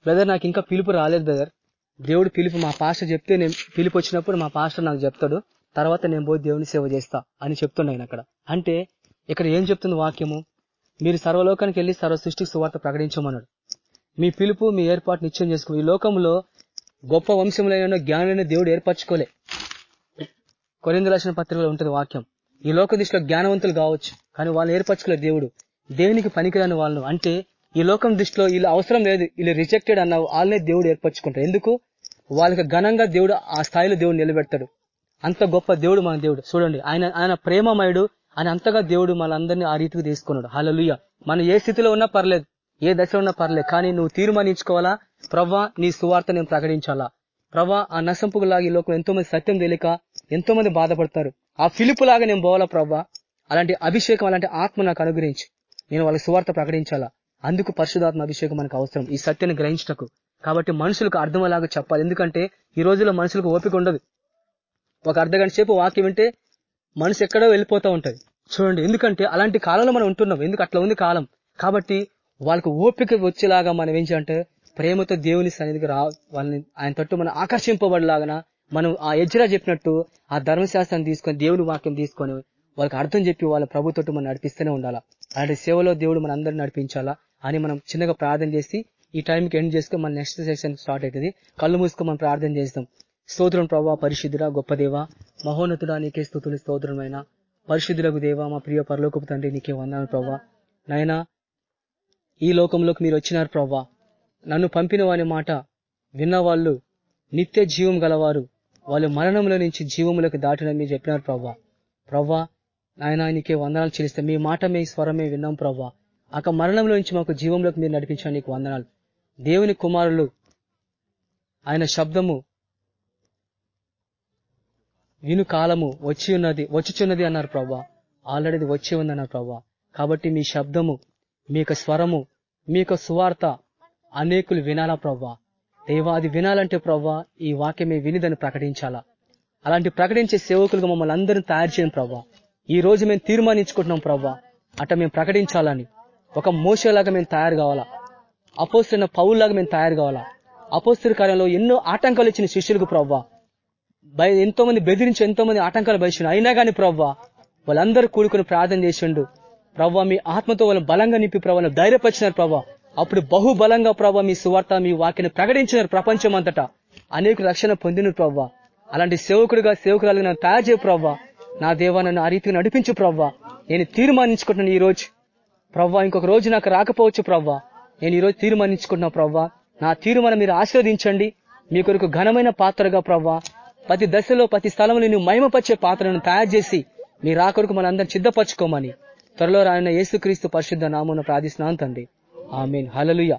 బ్రదర్ నాకు ఇంకా పిలుపు రాలేదు బ్రదర్. దేవుడు పిలుపు మా పాస్టర్ చెప్తే నేను పిలుపు వచ్చినప్పుడు మా పాస్టర్ నాకు చెప్తాడు. తర్వాత నేను పోయి దేవుని సేవ చేస్తా అని చెప్తున్నా ఆయన అక్కడ. అంటే ఇక్కడ ఏం చెప్తుంది వాక్యము? మీరు సర్వలోకానికి వెళ్ళి సర్వ సృష్టికి సువార్త ప్రకటించమన్నాడు. మీ పిలుపు మీ ఏర్పాటు నిశ్చయం చేసుకో ఈ లోకంలో గొప్ప వంశంలో జ్ఞానమైన దేవుడు ఏర్పరచుకోలే. కొరింది రాసిన పత్రికలో ఉంటుంది వాక్యం. ఈ లోక దృష్టిలో జ్ఞానవంతులు కావచ్చు కానీ వాళ్ళు ఏర్పరచుకోలేదు దేవుడు. దేవునికి పనికిరాని వాళ్ళు అంటే ఈ లోకం దృష్టిలో వీళ్ళు అవసరం లేదు వీళ్ళు రిజెక్టెడ్ అన్న వాళ్ళనే దేవుడు ఏర్పరచుకుంటారు ఎందుకు? వాళ్ళకి ఘనంగా దేవుడు ఆ స్థాయిలో దేవుడు నిలబెడతాడు. అంత గొప్ప దేవుడు మన దేవుడు. చూడండి ఆయన ఆయన ప్రేమమయుడు ఆయన అంతగా దేవుడు మనందరినీ ఆ రీతికి తీసుకున్నాడు. హలలుయ మనం ఏ స్థితిలో ఉన్నా పర్లేదు ఏ దశలో ఉన్నా పర్లేదు కానీ నువ్వు తీర్మానించుకోవాలా? ప్రవ్వా నీ సువార్త నేను ప్రకటించాలా? ప్రవ్వా ఆ నశంపుకు ఈ లోకం ఎంతో మంది సత్యం తెలియక ఎంతో మంది బాధపడతారు. ఆ ఫిలిపు లాగా నేను పోవాలా ప్రవ్వా? అలాంటి అభిషేకం అలాంటి ఆత్మ నాకు అనుగ్రహించి. నేను వాళ్ళ సువార్త ప్రకటించాలా? అందుకు పరిశుధాత్మ అభిషేకం మనకు అవసరం. ఈ సత్యాన్ని గ్రహించటకు. కాబట్టి మనుషులకు అర్థమయ్యేలాగా చెప్పాలి. ఎందుకంటే ఈ రోజుల్లో మనుషులకు ఓపిక ఉండదు. ఒక అర్ధ గంట సేపు వాక్యం వింటే మనసు ఎక్కడో వెళ్ళిపోతూ ఉంటుంది. చూడండి ఎందుకంటే అలాంటి కాలంలో మనం ఉంటున్నాం. ఎందుకు అట్లా ఉంది కాలం? కాబట్టి వాళ్ళకు ఓపిక వచ్చేలాగా మనం ఏం చేయాలంటే ప్రేమతో దేవుని సన్నిధికి రా వాళ్ళని ఆయన తట్టు మనం ఆకర్షింపబడలాగన మనం ఆ యజ్రా చెప్పినట్టు ఆ ధర్మశాస్త్రాన్ని తీసుకొని దేవుని వాక్యం తీసుకొని వాళ్ళకి అర్థం చెప్పి వాళ్ళ ప్రభుత్వం మనం నడిపిస్తూనే ఉండాలా? అలాంటి సేవలో దేవుడు మన అందరిని నడిపించాలా అని మనం చిన్నగా ప్రార్థన చేసి ఈ టైంకి ఎండ్ చేసుకొని మన నెక్స్ట్ సెక్షన్ స్టార్ట్ అవుతుంది. కళ్ళు మూసుకొని మనం ప్రార్థన చేస్తాం. స్తోత్రం ప్రభా పరిశుద్ధుడ గొప్ప దేవ మహోన్నతుడా నీకే స్థుతులు స్తోత్రమైన పరిశుద్ధులకు దేవ మా ప్రియ పరలోకపు తండ్రి నీకే వందాను ప్రభా. నాయనా ఈ లోకంలోకి మీరు వచ్చినారు ప్రభా. నన్ను పంపిన వాని మాట విన్నవాళ్ళు నిత్య జీవం గలవారు వాళ్ళు మరణంలో నుంచి జీవములకు దాటిన మీరు చెప్పినారు ప్రవ్వా ప్రవ్వా నాయన నీకే వందనాలు చెల్లిస్తే. మీ మాట మీ స్వరమే విన్నాం ప్రవ్వా అక మరణంలో నుంచి మాకు జీవంలోకి మీరు నడిపించాను నీకు వందనాలు. దేవుని కుమారులు ఆయన శబ్దము విను కాలము వచ్చి ఉన్నది వచ్చుచున్నది అన్నారు ప్రభా ఆల్రెడీ అది వచ్చి ఉందన్నారు ప్రభా కాబట్టి మీ శబ్దము మీ యొక్క స్వరము మీ యొక్క సువార్త అనేకులు వినాలా ప్రభా దేవా అది వినాలంటే ప్రభా ఈ వాక్యమే వినిదని ప్రకటించాలా? అలాంటి ప్రకటించే సేవకులుగా మమ్మల్ని అందరిని తయారు చేయను ప్రవ్వా. ఈ రోజు మేము తీర్మానించుకుంటున్నాం ప్రవ్వా. అట మేము ప్రకటించాలని. ఒక మోసలాగా మేము తయారు కావాలా? అపోస్తున్న పౌల్లాగా మేము తయారు కావాలా? అపోస్తుల కార్యంలో ఎన్నో ఆటంకాలు ఇచ్చిన శిష్యులకు ప్రవ్వా. భయ ఎంతో మంది బెదిరించి ఎంతో మంది ఆటంకాలు భయచిండు అయినా కానీ ప్రవ్వ వాళ్ళందరూ కూడుకుని ప్రార్థన చేసిండు ప్రవ్వ మీ ఆత్మతో వాళ్ళు బలంగా నింపి ప్రభావం ధైర్యపరిచినారు ప్రభా అప్పుడు బహుబలంగా బలంగా ప్రభా మీ సువార్త మీ వాక్యను ప్రకటించినారు ప్రపంచం అంతటా. అనేక రక్షణ పొందిన ప్రవ్వ. అలాంటి సేవకుడిగా సేవకురాలుగా నన్ను తయారు చేయ ప్రవ్వ. నా దేవా నన్ను ఆ రీతిగా నడిపించు ప్రవ్వ. నేను తీర్మానించుకుంటున్నాను ఈ రోజు ప్రవ్వ ఇంకొక రోజు నాకు రాకపోవచ్చు ప్రవ్వ. నేను ఈ రోజు తీర్మానించుకుంటున్నా ప్రవ్వ. నా తీర్మానం మీరు ఆశీర్వదించండి. మీ కొరకు ఘనమైన పాత్రగా ప్రవ్వ. ప్రతి దశలో ప్రతి స్థలంలో నువ్వు మహిమపరిచే పాత్రను తయారు చేసి మీ రాకొరకు మన అందరం సిద్ధపరచుకోమని త్వరలో రాయన యేసుక్రీస్తు పరిశుద్ధ నామమున ప్రార్థిస్తున్నాను తండ్రి. ఆమెన్. హల్లెలూయా.